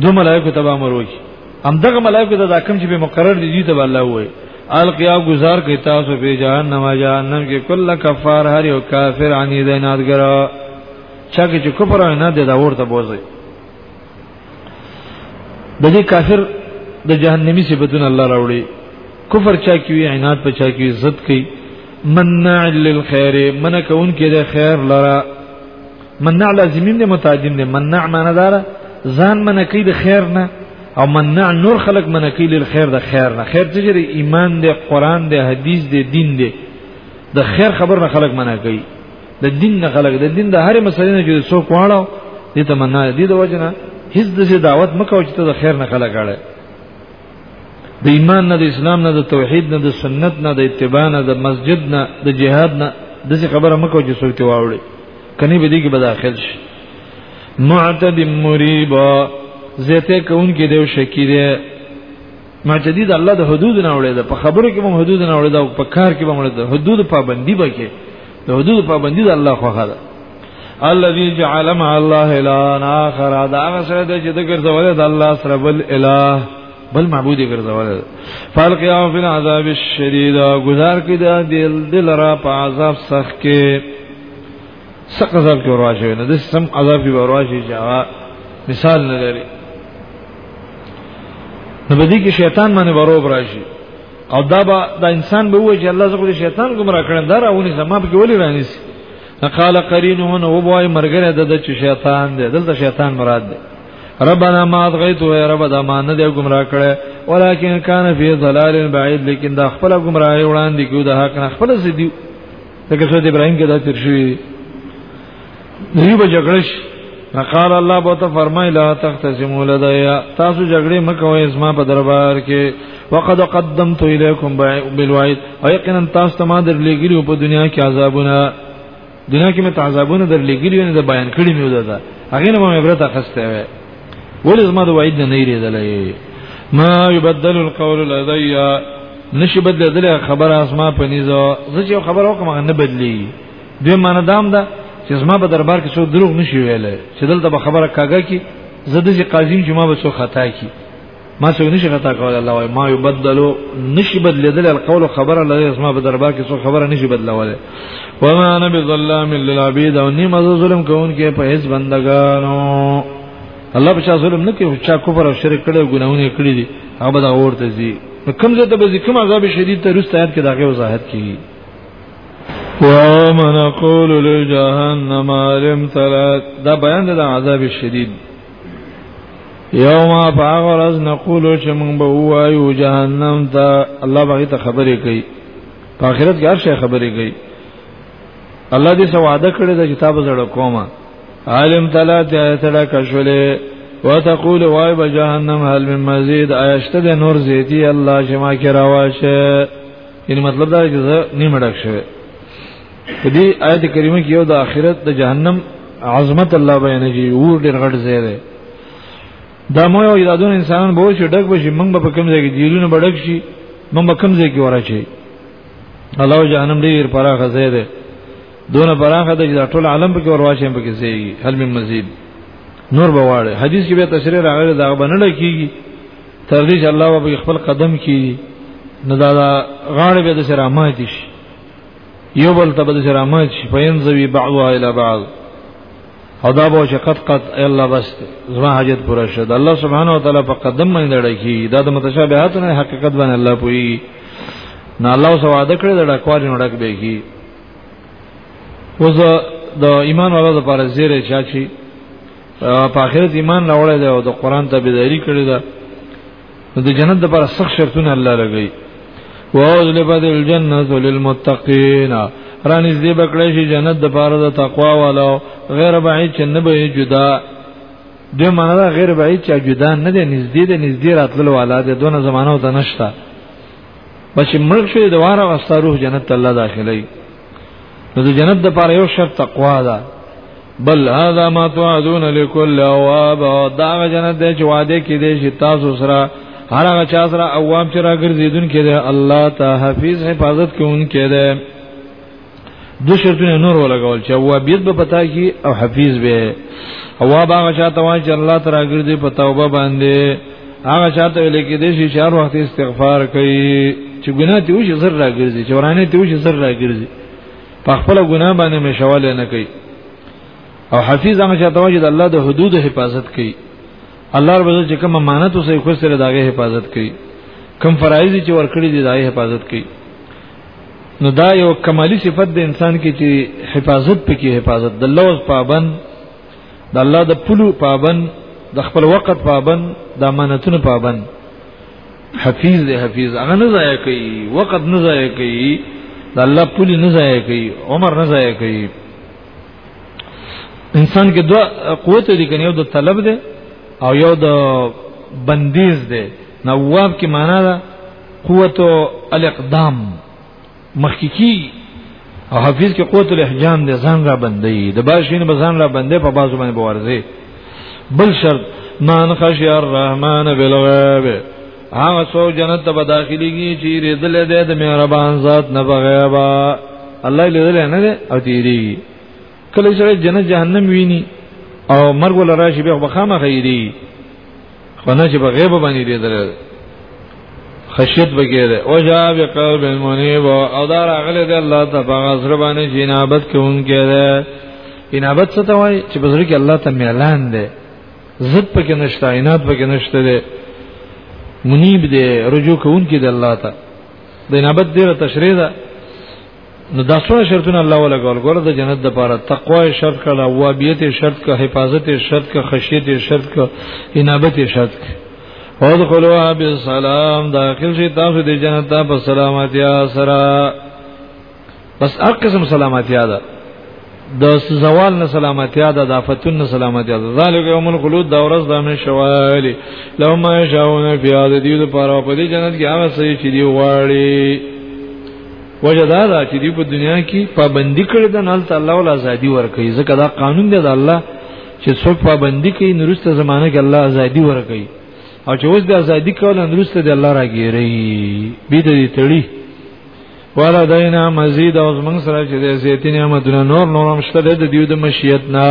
دو ملائکه تبا امر وکي هم دغه ملائکه ته دا کم چې به مقرر دي دي ته الله وای القیا گزار کوي تاسو په جهنم جهنم کې کله کفار هر یو کافر انی دینادګر چا کې چې کفر نه دی دا ورته بوزي د دې کافر د جهنمی صفاتونه الله راوړي کفر چا کې وي عنایت په چا کې عزت کوي منع للخير منع کون کې د خیر لره منع لازمین دی متعدیم دی منع معنی دار ځان منع کوي د خیر نه او منع نور خلق منع کوي له خیر د خیر نه خیر چې ایمان دی قران دی حدیث دی دین دی د خیر خبر نه خلق منع کوي د دین نه خلق د دین د هر مسلې نه چې څوک واړو دې تمنا دې د وجنه هیڅ د دعوت مکو چې ته د خیر نه خلق اړه د ایمان نه د اسلام نه د توحید نه د سنت نه د اتباع نه د مسجد نه د جهاد نه د څه خبره مکو چې څوک ته واوړي کني به دې کې بداخل شي معتد مریب زیته کون کې دیو شکی دی معتدی د الله د حدود نه وړي ده په خبرو کې هم حدود نه وړي ده او په کار کې هم وړي ده حدود پابندي بکې د حدود پابندي د الله خوخه ده الذي جعل مع الله الا اخر دا هغه سره ده چې د ګرځول د الله سره بل اله بل معبود ګرځول فالق او فی العذاب الشدید گزار کې ده دل دل را په عذاب سخت کې سخت عذاب کې ورواشه نه د سم عذاب کې ورواشه چې مثال نه لري نو بدی کې شیطان باندې وروب راشي او دا با دا انسان به وای چې الله زغلی شیطان گمراه کړي دا راونی زما به ګولې رانیسی قال قرینه نو وای مرګره د چې شیطان دی دلته شیطان مراد دی ربنا ما ادغیت و رب دا ما نه دی گمراه کړي ولکن کان فی ضلال بعید لیکن دا خپل گمراهی وړاندې کو د حق نه خپل زدی دغه سورۃ ابراهیم کې دا تیر شوی دوی به جګړه شي قال الله بو ته فرمای لا تختصموا لدیا تاسو جګړه مکوئ زما په دربار کې وقد قدمت الیکم بالوعید او یقینا تاسو ته ما درلېګلی په دنیا کې عذابونه دنیا کې مې عذابونه درلېګلی نه بیان کړی مې ودا هغه نه مې عبرت اخسته وې ولې زما د وعید نه نه ریدلې ما یبدل القول لدیا نشي بدل دله خبر اسما په نيزو زه چې خبر وکم نه بدلی دوی معنی دام ده چې زما په دربار کې څو دروغ نشي ویلای چې دلته به خبره کاګه کی زده چې قاضیم چې ما به څو خطا کی ما څو نشي خطا کول الله وای ما یبدلو نشي بدلیدل القول خبره لږه زما په دربار کې څو خبره نشي بدلوله و ما انا بظلام للعبید او نیم از ظلم کوون کې په هیڅ بندگانو الله په چا ظلم نه کوي چا کفر او شرک کړي ګناونه کړي دي هغه به دا ورته زی کوم ځای ته به کوم عذاب شدید ته رسته آیات کې داغه وضاحت کیږي يوم نقول لجهنم علم تلات دا بیان د عذاب شدید یوم فاغرز نقول چې موږ به وایو جهنم ته الله باغی ته خبرې کوي په آخرت کې هر شي خبرې کوي الله دې سو وعده کړی دا چې تاسو زړه کومه عالم تعالی دې تعالی کښولې وتقول وای به جهنم هل من مزید آیشته د نور زیتی الله شما کې راواشه یعنی مطلب دا چې زه نیمه ډک شوی په دې آیت کریمه کې یو د آخرت د جهنم عظمت الله بیان جی ور ډیر غټ ځای دی دا مو یو یادون انسانان به چې ډک بشي موږ به کوم ځای کې جیلونه بډک شي موږ به کوم ځای کې ورچی الله جهنم ډیر پراخه ځای دی دونه پراخه ده چې ټول عالم په کې ورواچې په کې ځای هل من مزید نور بواړي حدیث کې به تشریح راغلی دا بنل کیږي تر دې چې الله به خپل قدم کې نه دا غاړه به د سره مات شي یو بل ته به د سره مات شي فینزوی بعضها الی بعض او دا به چې قد قد الله بس زما حاجت پوره شه د الله سبحانه و تعالی په قدم باندې ډړ کی دا د متشابهات نه حقیقت باندې الله پوي نه الله سو وعده کړی دا ډکوال نه ډک به کی اوس د ایمان والا لپاره زیره چا چی په آخرت ایمان راوړی دی او د قران تابعداري کړې ده د جنت لپاره سخت شرطونه الله لګوي واذلفت الجنه للمتقین رانیز دی بکړې شي جنت د پاره د تقوا والو غیر بعید چې نه به جدا د معنا غیر بعید چې جدا نه دی نږدې دی نږدې راتللو والا دی دونه زمانو ته نشتا بچ ملک شوی دواره واستروه جنت الله داخلي نو د جنت د پاره یو شرط تقوا ده بل هذا ما توعدون لكل اواب دا جنت د جواده کې دي چې تاسو سره هر هغه چا سره اوام چې راګرځیدون کې ده الله ته حفیظ حفاظت کوونکې ده دو شرطونه نور ولګول چې اوابیت به پتا کی او حفیظ به اواب هغه چا ته وایي چې الله تعالی ګرځي په توبه باندې هغه چاته ویل کې دي چې چار وخت استغفار کوي چې ګناه ته وشي زر راګرځي چې ورانه ته وشي زر راګرځي په خپل ګناه باندې مشواله نه کوي او حفیظ هغه چاته وایي چې الله د حدود حفاظت کوي الله رب عزت چې کوم امانت اوسې خو سره داغه حفاظت کوي کم فرایض چې ورکړي دي داغه حفاظت کوي نو دا یو کمالی صفت د انسان کې چې حفاظت پکې حفاظت د لوز پابند د الله د پلو پابند د خپل وخت پابند د امانتونو پابند حفیظ دی حفیظ هغه نه ضایع کوي وخت نه ضایع کوي د الله پولی نه ضایع کوي عمر نه ضایع کوي انسان کې دوه قوت دي کنه یو د طلب دی او یو د بندیز دی نواب کې معنا ده قوت الاقدام مخکې کیږي او حفیظ کې قوت الاحجام د ځان را بندي د باشین به ځان را بندي په بازو باندې بورځي بل شرط مان خشی الرحمن بالغیب هغه څو جنت ته داخليږي چې ریدل دې د مهربان ذات نه بغیبا الله لیدل نه دې او تیری کله چې جنت جهنم ویني او مرګ ولا راشي به بخامه خیری خونه چې په غیب باندې دی درل خشیت بګیره او جا بقلب منیب او دا راغله د الله ته په غزر باندې جنابت کوونکې ده انابت څه ته وای چې په ځل کې الله ته اعلان ده زد پکې نشته عنایت پکې نشته ده منیب ده رجوع کوونکې ده الله ته د انابت ډیره تشریح ده نو دا څو شرطونه الله ولا ګول ګور د جنت د پاره تقوا شرط کړه وابیت شرط کړه حفاظت شرط کړه خشیت شرط کړه انابت شرط کړه ودخلوها بالسلام داخل شي تاسو د جنت په سلامتی سره بس هر قسم سلامتی ده د زوال نه سلامتی ده د افتون نه سلامتی ده ذالک یوم الخلود دا ورځ د امن شوالی لو ما شاونه فی هذه دې لپاره په دې جنت کې هغه څه چې دی واړي وجه دا ده چې دی په دنیا کې پابندي کړې ده نو الله ول ازادي ورکړي ځکه دا قانون دی د الله چې څوک پابندي کوي نورسته زمانه کې الله ازادي ورکړي او چې اوس د ازادي کول نورسته دی الله راګيري به دې تړي والا دینا مزید او زمنګ سره چې د زیتی نعمتونه نور نور هم شته د دیو د مشیت نه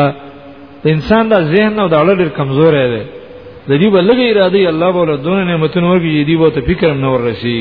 انسان دا ذهن او د اړه ډیر کمزور دی د دې بلګې اراده الله بوله دونه نعمتونه ورګي دی بو ته فکر نه ورشي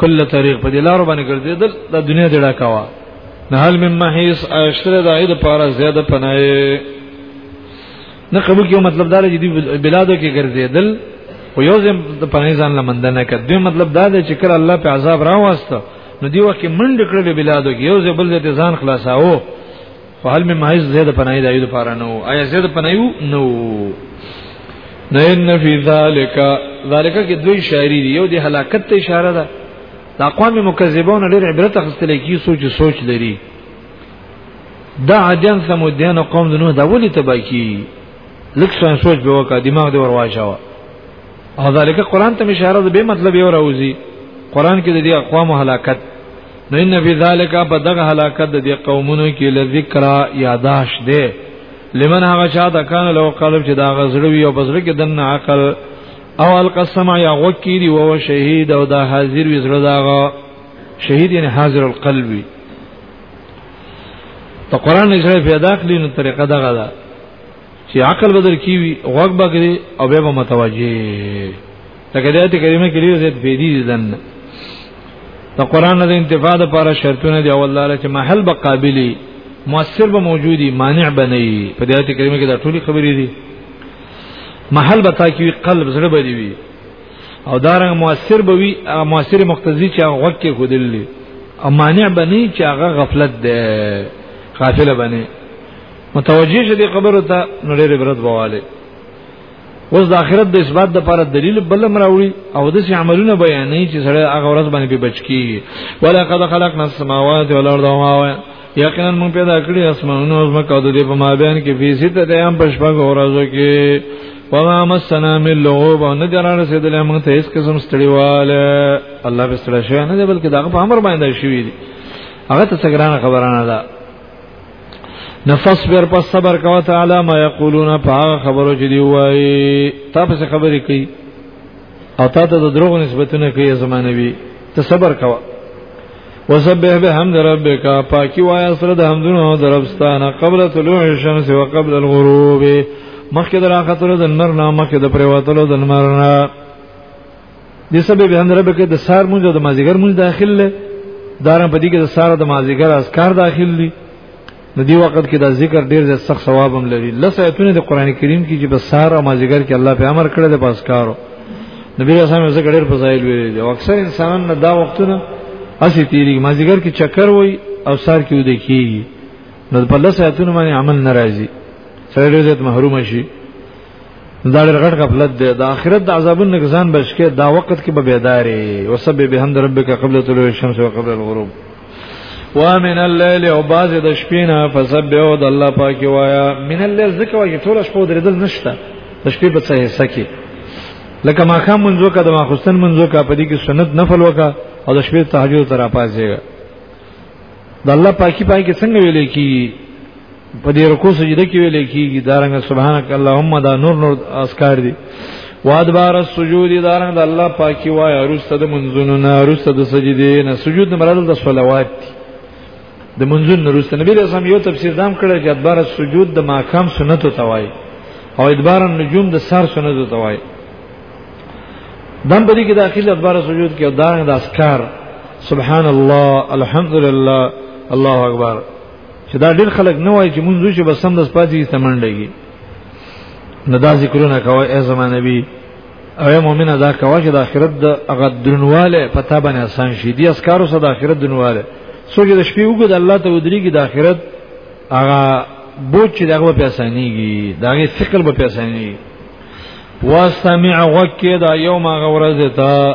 کله طریق په دلارو باندې ګرځیدل د دنیا د ډاکاوه نه حل من محیس اشتره د عید لپاره زیاده پناه نه قبول کیو مطلب دا دی بلادو کې ګرځیدل او یو ځم د پناه ځان لمند نه کړ دوی مطلب دا دی چې کله الله په عذاب راوسته نو دی وخت منډ کړل بلادو کې یو ځبل د ځان خلاصاو فهل من محیث زید پنای د ایدو پارا نو آیا زید پنایو نو نه ان فی ذالک ذالک کې دوی شاعری دی یو د هلاکت ته اشاره ده د اقوام مکذبون ډېر عبرت اخستل کی سوچ سوچ لري دا عدن سمودیان قوم د نوح د اولی تبا کی لکه څنګه سوچ به وکړه دماغ دی ورواچاوه او ذالک قران ته اشاره ده به مطلب یو راوځي قران کې د دې اقوام هلاکت نو ان فی ذالک په دغه هلاکت د دې قومونو کې لذکر یاداش ده لمن هغه چا د کان لو قلب چې دا غزړوي او بزړه کې دنه عقل او القسم یا وکی دی او شهید او دا حاضر وی زړه داغه شهید یعنی حاضر القلب وی ته قران نشره پیدا کړی نو طریقه دغه ده چې عقل بدر کیوي غوږ بګري او به متوجي لکه د آیت کریمه کې لري زید بيدی ځن د قران د انتفاع لپاره شرطونه دی اول لاره چې محل به قابلی مؤثر به موجودی مانع به نه وي په دې آیت کریمه کې دا ټولي خبرې دي محل به تا کې قلب زړه به دی وي او دارنګ مؤثر به وي مؤثر مقتضی چې هغه وخت کې خودلې او مانع به نه چې هغه غفلت ده غافل به نه متوجه شه دې خبرو ته نو ډېر عبرت بواله اوس د آخرت د اثبات د لپاره دلیل بل مراوړي او د سي عملونه بیانې چې سره هغه ورځ باندې به بچکی ولا قد خلقنا السماوات والارض وما یقینا موږ پیدا کړی اسمانونه او زمکه د دې په مابین کې فیصد ته د هم پښپګ ورځو کې وما مسنا من لغوب او نه درار رسیدلې موږ ته هیڅ قسم ستړیواله الله به ستړی شوی نه دی بلکې دا په امر باندې شوی دی هغه ته څنګه خبرانه ده نفس بر پس صبر کو تعالی ما یقولون په خبرو چې دی وای تاسو خبرې کوي او تا ته د دروغ نسبتونه کوي زمانه وی ته صبر کوه وسبح بحمد ربک پاکی وایا سره د حمدونو دربستانه قبل طلوع الشمس وقبل الغروب مخکې د راختلو د نر نه مخکې د پریوتلو د نر نه د سبب هم رب کې د سار مونږ او د مازیګر مونږ داخل لې دارم په دې کې د سار د مازیګر اذکار داخل دي د دې وخت کې دا ذکر ډیر زیات سخت ثواب هم لري لس آیتونه د قران کریم کې چې په سار او مازیګر کې الله په امر کړی د پاس کارو نبی رسول الله ذکر ډیر فضایل ویلي دي اکثر انسانان نه دا وختونه اسی تیری مازیګر کې چکر وای او سار کې ودی کیږي نو په لس آیتونه باندې عمل ناراضي سره ډیر زیات محروم شي دا ډېر غټ غفلت دی د آخرت د عذابونو نه ځان بچکه دا وخت کې به بیدارې او سبب به حمد ربک قبل طلوع الشمس او قبل الغروب وامن الليل او باز د شپې نه فسبح او د الله پاک وایا من الليل ذکر وايي ټول شپه درېدل نشته د شپې په څه حصہ کې لکه ما خام منځو کا د ما خستن منځو کا په دې کې سنت نفل وکا او د شپې تهجد تر اپازېږي د الله پاکي پاکي څنګه ویلې کی په دې رکوع سجده کې ویل کېږي دارنګ سبحانك اللهم دا نور نور اسکار دي وادبار السجود دارنګ د الله پاکي وای ارسته د منځونو نه ارسته د سجدي نه سجود نه مراد د صلوات دي د منځون نه ارسته نبی رسول یو تفسیر دام کړی چې ادبار السجود د ماقام سنت ته وای او ادبار النجوم د سر سنت ته وای دم په دې کې داخله ادبار السجود کې دارنګ د اسکار سبحان الله الحمدلله الله اکبر چې دا ډېر خلک نه وایي چې مونږ شو بس هم د سپاتې تمنډيږي نه دا ذکرونه کوي ای زمان نبی او مؤمنه دا کوي چې د آخرت د هغه درنواله پتا باندې آسان شي دي اسکارو سره د آخرت درنواله سوچ د شپې وګد الله ته ودرېږي د آخرت هغه بوج چې دغه په اسانيږي دغه ثقل په اسانيږي واستمع وکي دا یوم غورزتا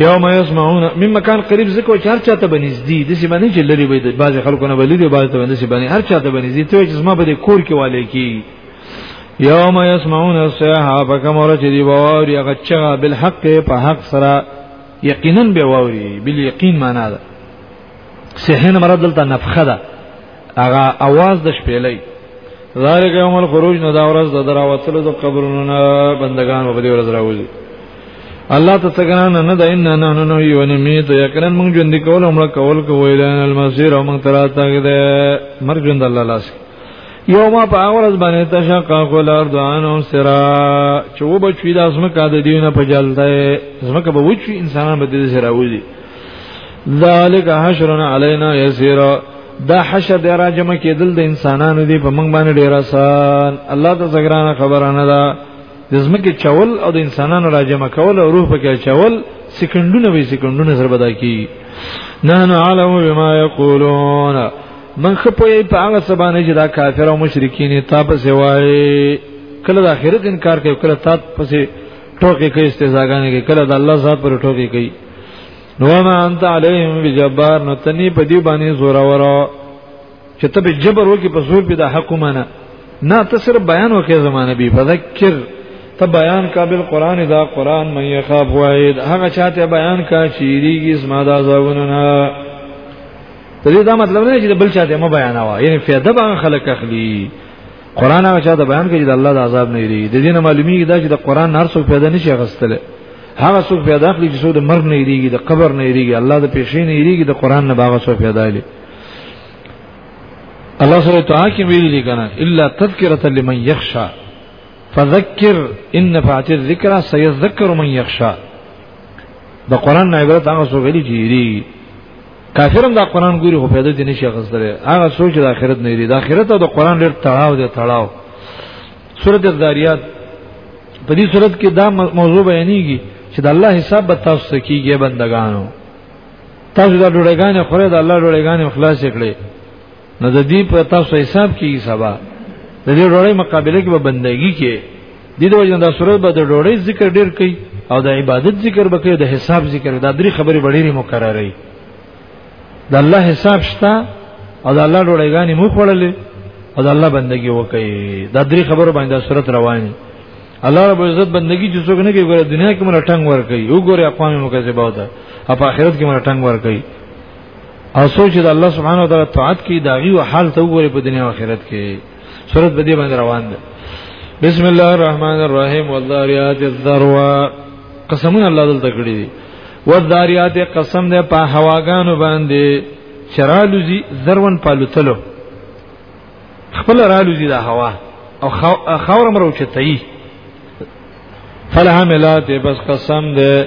یوم یسمعون من مکان قریب زکو چار چاته بنزدی د سی باندې چې لري وي د بعض خلکو نه بلی دی بعض ته باندې سی باندې هر چاته بنزدی ته چې زما به کور کې والي کی یوم یسمعون الصیحه فکم ور چې دی باوري هغه چا بالحق په حق سره یقینا به ووري بل یقین معنا ده صحین مراد دلته نفخه ده هغه आवाज د شپېلې ذالک یوم الخروج نو دا ورځ د دراوتلو د قبرونو نه بندگان په دې ورځ راوځي الله ته څنګه نه ده ان نه نه نه یو نه می ته یقینا موږ ژوند کول عمر کول کویل ان المسیر او موږ تراته ده مرګ ژوند الله لاس یوم په اورز باندې تشقق الارض عنهم سرا چې و بچی د اسمه کا د دیونه په جلده اسمه کا به وچی انسانان به دې سره وځي ذالک حشرنا علینا یسیرا دا حشر دی را جمع کېدل د انسانانو دی په موږ باندې ډیر آسان الله ته زګرانه خبرانه ده د زمکه چول او د انسانانو را جمع کول او روح پکې چول سکندونه به سکندونه سره بدا کی نه نه عالم بما یقولون من خپوی په هغه سبانه چې دا کافر او مشرکین تاسو وایي کله د اخرت انکار کوي کله تاسو پسې ټوکې کوي استهزاګانې کوي کله د الله ذات پر ټوکې کوي نو ما انت علیهم بجبار نو تنی په دی باندې زور ورا چې ته به جبر وکي په زور به د حق منه نه ته صرف بیان وکي زمانه بي فذکر ته بیان قابل قران دا قران مې يخاف واید هغه چاته بیان کا چیریږي زما دا زونه نه ته دا مطلب نه چې بل چاته مو بیان وا یعنی فایده به خلک اخلي قران هغه چاته بیان کوي چې د الله د عذاب نه یریږي د دې نه معلومیږي دا چې د قران هر څوک پیدا نشي غستل هغه څوک پیدا کړي چې څو د مرګ نه یریږي د قبر نه یریږي الله د پیښې نه یریږي د قران نه باغ څو پیدا لري الله سره تعالی کې ویلي دي کنه الا تذکرۃ لمن یخشا فذکر ان نفعت الذکر سيذكر من یخشا د قران عبرت هغه څو غلي چې یریږي کافرم دا قران ګوري خو پیدا دي نشي غزدره هغه سوچ د اخرت نه لري د اخرت او د قران ډېر تړاو دی تړاو سورۃ الذاریات په دې سورۃ کې دا موضوع بیانېږي چې د الله حساب به تاسو ته کیږي بندگانو تاسو دا ډوړګانې خوره د الله ډوړګانې خلاص کړي نو د دې په تاسو حساب کې سبا د دې ډوړې مقابله کې به بندګي کې د دې وجه د سورې به د ډوړې ذکر ډیر کوي او د عبادت ذکر به کوي د حساب ذکر دا درې خبرې ډېرې مکررې د الله حساب شته او د الله ډوړېګانې مو خړلې او د الله بندگی وکړي دا درې خبرو باندې سورت رواني الله رب عزت بندگی چې څوک نه کوي ګوره دنیا کې مونږ ټنګ ور کوي وګوره اقوام مکذبه وته او په آخرت کې مونږ ټنګ ور کوي او سوچ د الله سبحانه وتعالى طاعت کی داغي او حال ته وګوره په دنیا او آخرت کې صورت به دې باندې روان ده بسم الله الرحمن الرحیم والذاریات الذروا قسمون الله دلته کړی دي والذاریات قسم ده په هواګانو باندې چرالوزی ذرون پالوتلو خپل رالوزی د هوا او خاور مرو چتای فلهم لا ته بس قسم ده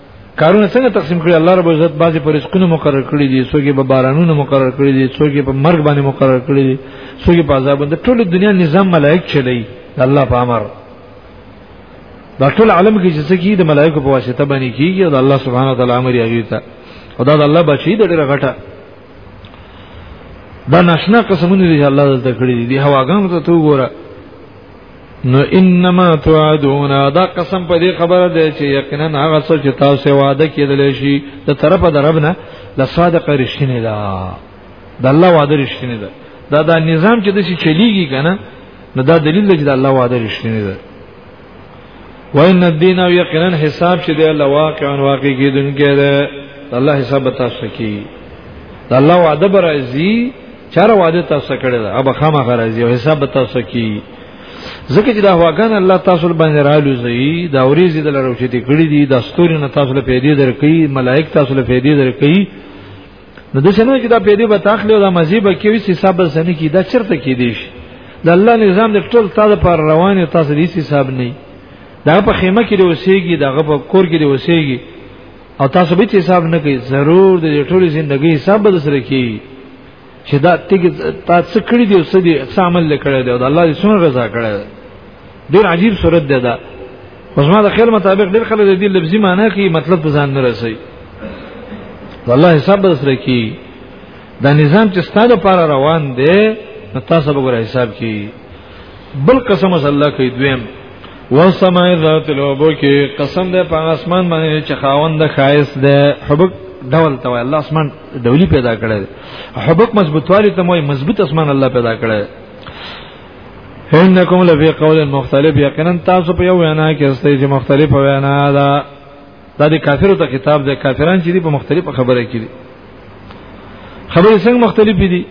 کارونه څنګه تقسیم کړی الله رب عزت بعضی پر رزقونه مقرر کړی دي څوګي په بارانونو مقرر کړی دي څوګي په مرګ باندې مقرر کړی دي څوګي په عذاب باندې ټول دنیا نظام ملائک چلی الله په امر دا ټول عالم کې چې څه کی د ملائکه په واسطه باندې کیږي او الله سبحانه وتعالى امر یې هغه ته او دا د الله بچی د ډېر غټه دا ناشنا قسمونه دي الله دلته کړی دي هواګان ته تو ګوره نو انما توعدون دا قسم په دې خبره ده چې یقینا هغه څه چې تاسو وعده کېدل شي د طرفه د رب نه لصادق رښتینی ده د الله وعده رښتینی ده دا دا نظام چې د شي چلیږي کنه نو دا دلیل دی چې د الله وعده رښتینی ده وان الدين او یقینا حساب چې دی الله واقعا واقع کېدونکی ده الله حساب تاسو کوي د الله وعده برازي چار واده تاسو کړی دا اب خامہ غرض یو حساب تاسو کی ځکه چې دا واګان الله تاسو باندې رالو زی دا اوریزي د لارو چې کړی دي د ستوري نه تاسو له پیدې درکې ملائک تاسو له پیدې درکې نو د شنو چې دا پیدې به تاخلي او دا مزيبه کې وي حساب سنې کې دا چرته کې دي د الله نظام د ټول تاسو پر روان تاسو دې حساب نه دا په خیمه کې دی اوسېږي دا په کور کې دی اوسېږي او تاسو به حساب نه کوي ضرور د ټولې ژوندۍ حساب به سره کی چې دا تیګ تا څه کړی دی او څه دی څه عمل لکړی دی او الله دې څومره رضا کړی ډیر عجیب صورت دی دا اوس ما د خیر مطابق ډیر خلک د دې لفظي معنی کوي مطلب ته ځان نه رسي والله حساب به سره کی دا نظام چې ستاسو لپاره روان دی نو تاسو به ګور حساب کی بل قسم الله کوي دویم والسماء ذات الحبک قسم ده په اسمان باندې چې خاوند خایس ده حبک ډول ته الله اسمان ډولی پیدا کړی حبک مضبوطوالی ته موي مضبوط اسمان الله پیدا کړی انکم لفی قول مختلف یقینا تاسو په یو وینا کې استئ چې مختلف وینا ده دا د کافرو ته کتاب دی کافران چې دی په مختلفه خبره کې دي خبرې څنګه مختلف دي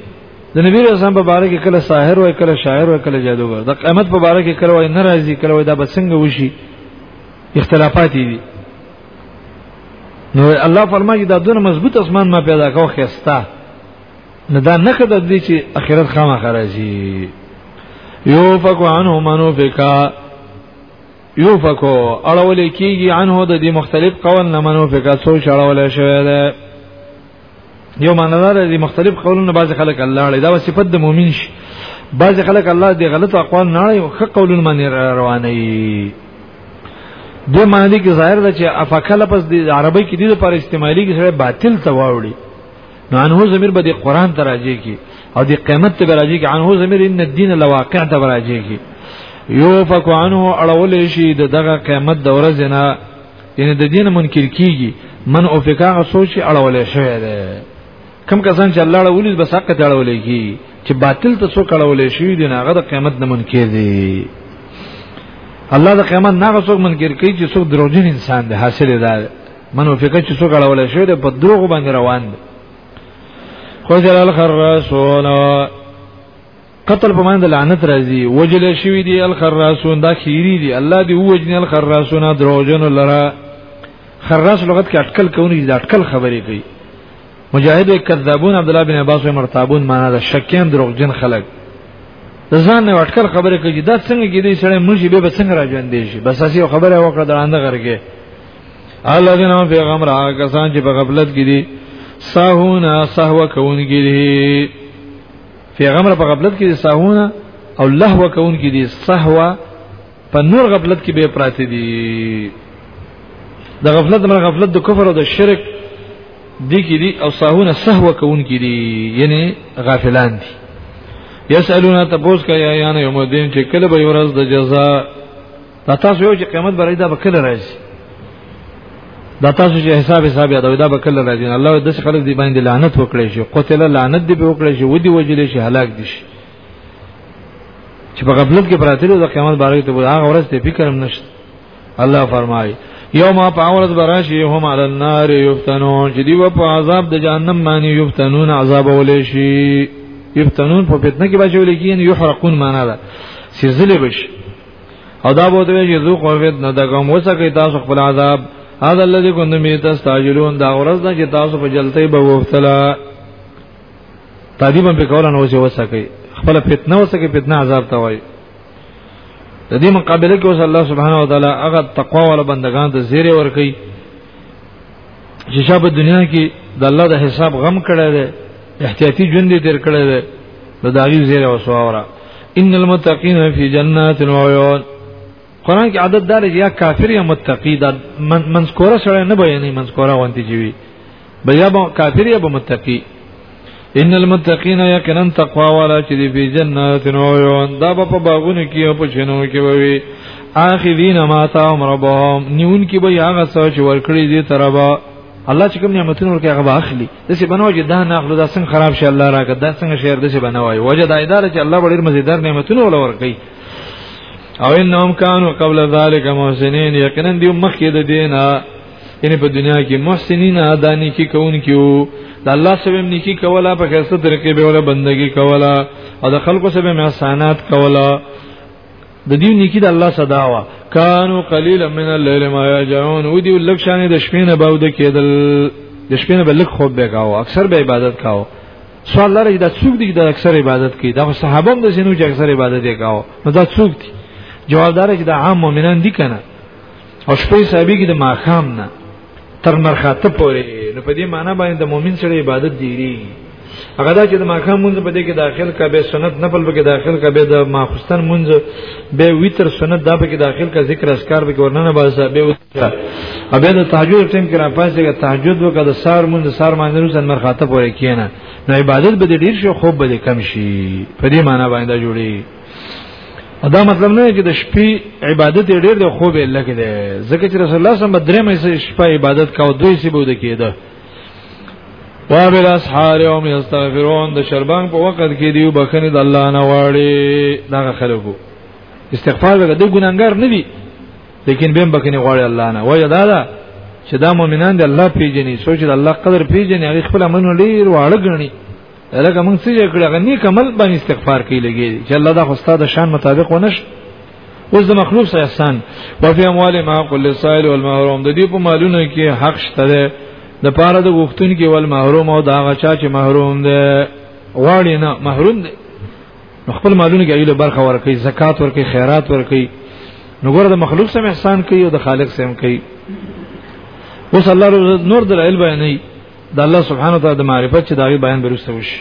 د نبی رسول په باره کې کله ساحر وای کله شاعر وای کله جادوګر د قیامت په باره کې کله وای ناراضي کله وای دا به څنګه وشي اختلافات دي نو الله فرمایي دا دونه مضبوط اسمان ما پیدا کاو خستا نه دا نه کده دي چې اخرت خامہ خرجي یو فکو عنه منو فکا یو فکو اړول کیږي عنه د دې مختلف قول نه منو فکا سوچ اړول شوی دی یو معنادار دي مختلف قولونه بعض خلک الله لري دا صفت د مؤمن شي بعض خلک الله دې غلط اقوال نه لري او خه قولونه باندې روانه دي د معنی کې ظاهر ده چې افکه لفظ د عربی کې د لپاره استعمالي کې سره باطل ته واوړي نو انه زمير به د قران ته راځي کی او د قیامت ته راځي کی انه زمير ان الدين لواقع ته راځي کی یو فک عنه اړول شي د دغه قیامت د ورځ نه یعنی د دین منکر کیږي من او فکا سوچ اړول شوی دی کم کسان چې الله له ولید بس حق ته اړول کی چې باطل ته سو کړول شي دی هغه د قیامت نه منکر دی الله د قیامت نه غوښتل منکر کوي چې څوک دروغجن انسان دی حاصل دی منو فکر چې څو غړول شوی دی په دروغ باندې روان دی خو جل الخرسون قتل په معنی د لعنت راځي وجل شوی دی الخرسون دا خیری دی الله دی وجن الخرسون دروژن لرا خرس لغت کې اٹکل کوي دا اٹکل خبرې کوي مجاهد کذابون عبد الله بن عباس مرتابون معنا دا شکین دروغجن خلک ځان نه اٹکل خبرې کوي دا څنګه کې دی سره مرشي به څنګه راځوندې شي بس اسی خبره وکړه دا اند غرګه الذين هم في غمر هغه کسان چې په غفلت کې دي ساهونا سهو کوونکي دي په غمر په غفلت کې دي ساهونا او لهو کوونکي دي سهوا په نور غفلت کې به پراته دي د غفلت من غفلت د کفر او د شرک دي کې دي او ساهونه سهو کوون کې دي یعنی غافلان دي یسالون تبوس کیا یان یوم الدین چې کله به ورځ د جزاء دا تاسو یو چې قیامت برای دا به کله راځي دا تاسو چې حساب حساب یادوي دا به کله راځي الله د خلک دی باندې لعنت وکړي شي قتل لعنت دی به وکړي شي ودی وجلې شي هلاک دي شي چې په غفلت کې پراته دي د قیامت باره ته هغه ورځ ته فکر هم نشته الله فرمایي یوم پاورز براشی هم علی النار یفتنون چې دی و په عذاب د جهنم باندې یفتنون عذاب ولې شي یفتنون په فتنه کې بچول کیږي یحرقون معنا ده سیزلې بشي او دا بوته وی چې ذو قوت نه دا کوم وسکه تاسو خپل عذاب هذا الذي كنتم به تستعجلون دا ورځ نه چې تاسو په جلتۍ به وختلا تعذيبا به کولا نو چې وسکه خپل فتنه وسکه فتنه عذاب ته وای د دې مقابله کې اوس الله سبحانه و تعالی هغه تقوا ول بندگان ته زیره ور کوي چې شابه دنیا کې د الله د حساب غم کړی دی احتیاطي ژوند دې تیر کړی دی د داغي زیره او سواره ان المتقین فی جنات و عیون قران کې عادت دار یا کافر یا متقی دا منذکوره سره نه بیانې منذکوره وانتی جوی بیا به کافر یا به متقی ان المتقین یقینا تقوا والا چې دی په جنات نو یون دا په باغونو کې او په شنو کې وي اخذین ما تا ربهم نیون کې به هغه څه چې ورکړي دي تربا الله چې کوم نعمتونه ورکړي هغه اخلي د څه بنو چې دا نه اخلو دا څنګه خراب شي الله راکړه دا څنګه شعر د څه بنو وي وجه دا اداره چې الله ډېر مزیدار نعمتونه ولورکړي او انهم كانوا قبل ذلك محسنين یقینا دی مخکې د دینه یعنی په دنیا کې محسنین ادانی کې کون کیو د الله سره نیکی کولا په خسته طریقې به ولا بندگی کولا او د خلکو سره مې احسانات کولا د دې نیکی د الله صدا وا کانو قلیلا من الليل ما یجعون و دې لکشان د شپې نه باود کېدل د شپې نه بلک خوب به کاو اکثر به عبادت کاو سوال لري دا څوک دي د اکثر عبادت کوي دا صحابه هم د سينو چې اکثر عبادت یې کاو نو دا څوک دي جوابدار چې د عام مؤمنان دي کنه او شپې صاحبې کې د ماخام نه تر مرخاته پورې نو په دې معنی باندې د مؤمن سره عبادت دیری هغه دا چې د ماخام مونږ په دې کې داخل کا به سنت نفل به کې داخل کا به د ماخستن مونږ به ویتر سنت دا به کې داخل کا ذکر اسکار به کې ورننه باسه به وتره ابه د تهجد ټیم کې را پاسه کې تهجد وکړه د سار مونږ سار باندې روز نمبر خاطه پورې کینه نو عبادت به ډیر شي خوب به کم شي په دې معنی باندې جوړي دا مطلب نه چې د شپې عبادت ډېر د خوب لکه دی ځکه چې رسول الله صلی الله علیه وسلم درې مې شپه عبادت کاو دوی سی بوده کېده وابل اسحار هم یستغفرون د شربان په وخت کې دیو بخنه د الله نه واړي دا خلکو استغفار وکړه د ګناګار نه دي لیکن بهم بخنه غواړي الله نه وای دا دا چې دا مؤمنان د الله پیژني سوچ د الله قدر پیژني هغه خپل منو ډیر واړه غني لکه موږ څه کړی هغه نیک عمل باندې استغفار کوي لګي چې الله دا خو ستاسو شان مطابق ونش اوس د مخلوق سره احسان وفي اموال ما قل للسائل والمحروم د دې په مالونو کې حق شته ده د پاره د وختونکو ول محروم او دا غچا چې محروم ده واړی نه محروم ده نو خپل مالونه کې ایله برخه ورکړي زکات ورکړي خیرات ورکړي نو ګوره د مخلوق سم احسان کوي او د خالق سم کوي اوس الله نور د علم بیان نه د الله سبحانه وتعالى د معرفت چې دا بیان برسته وشي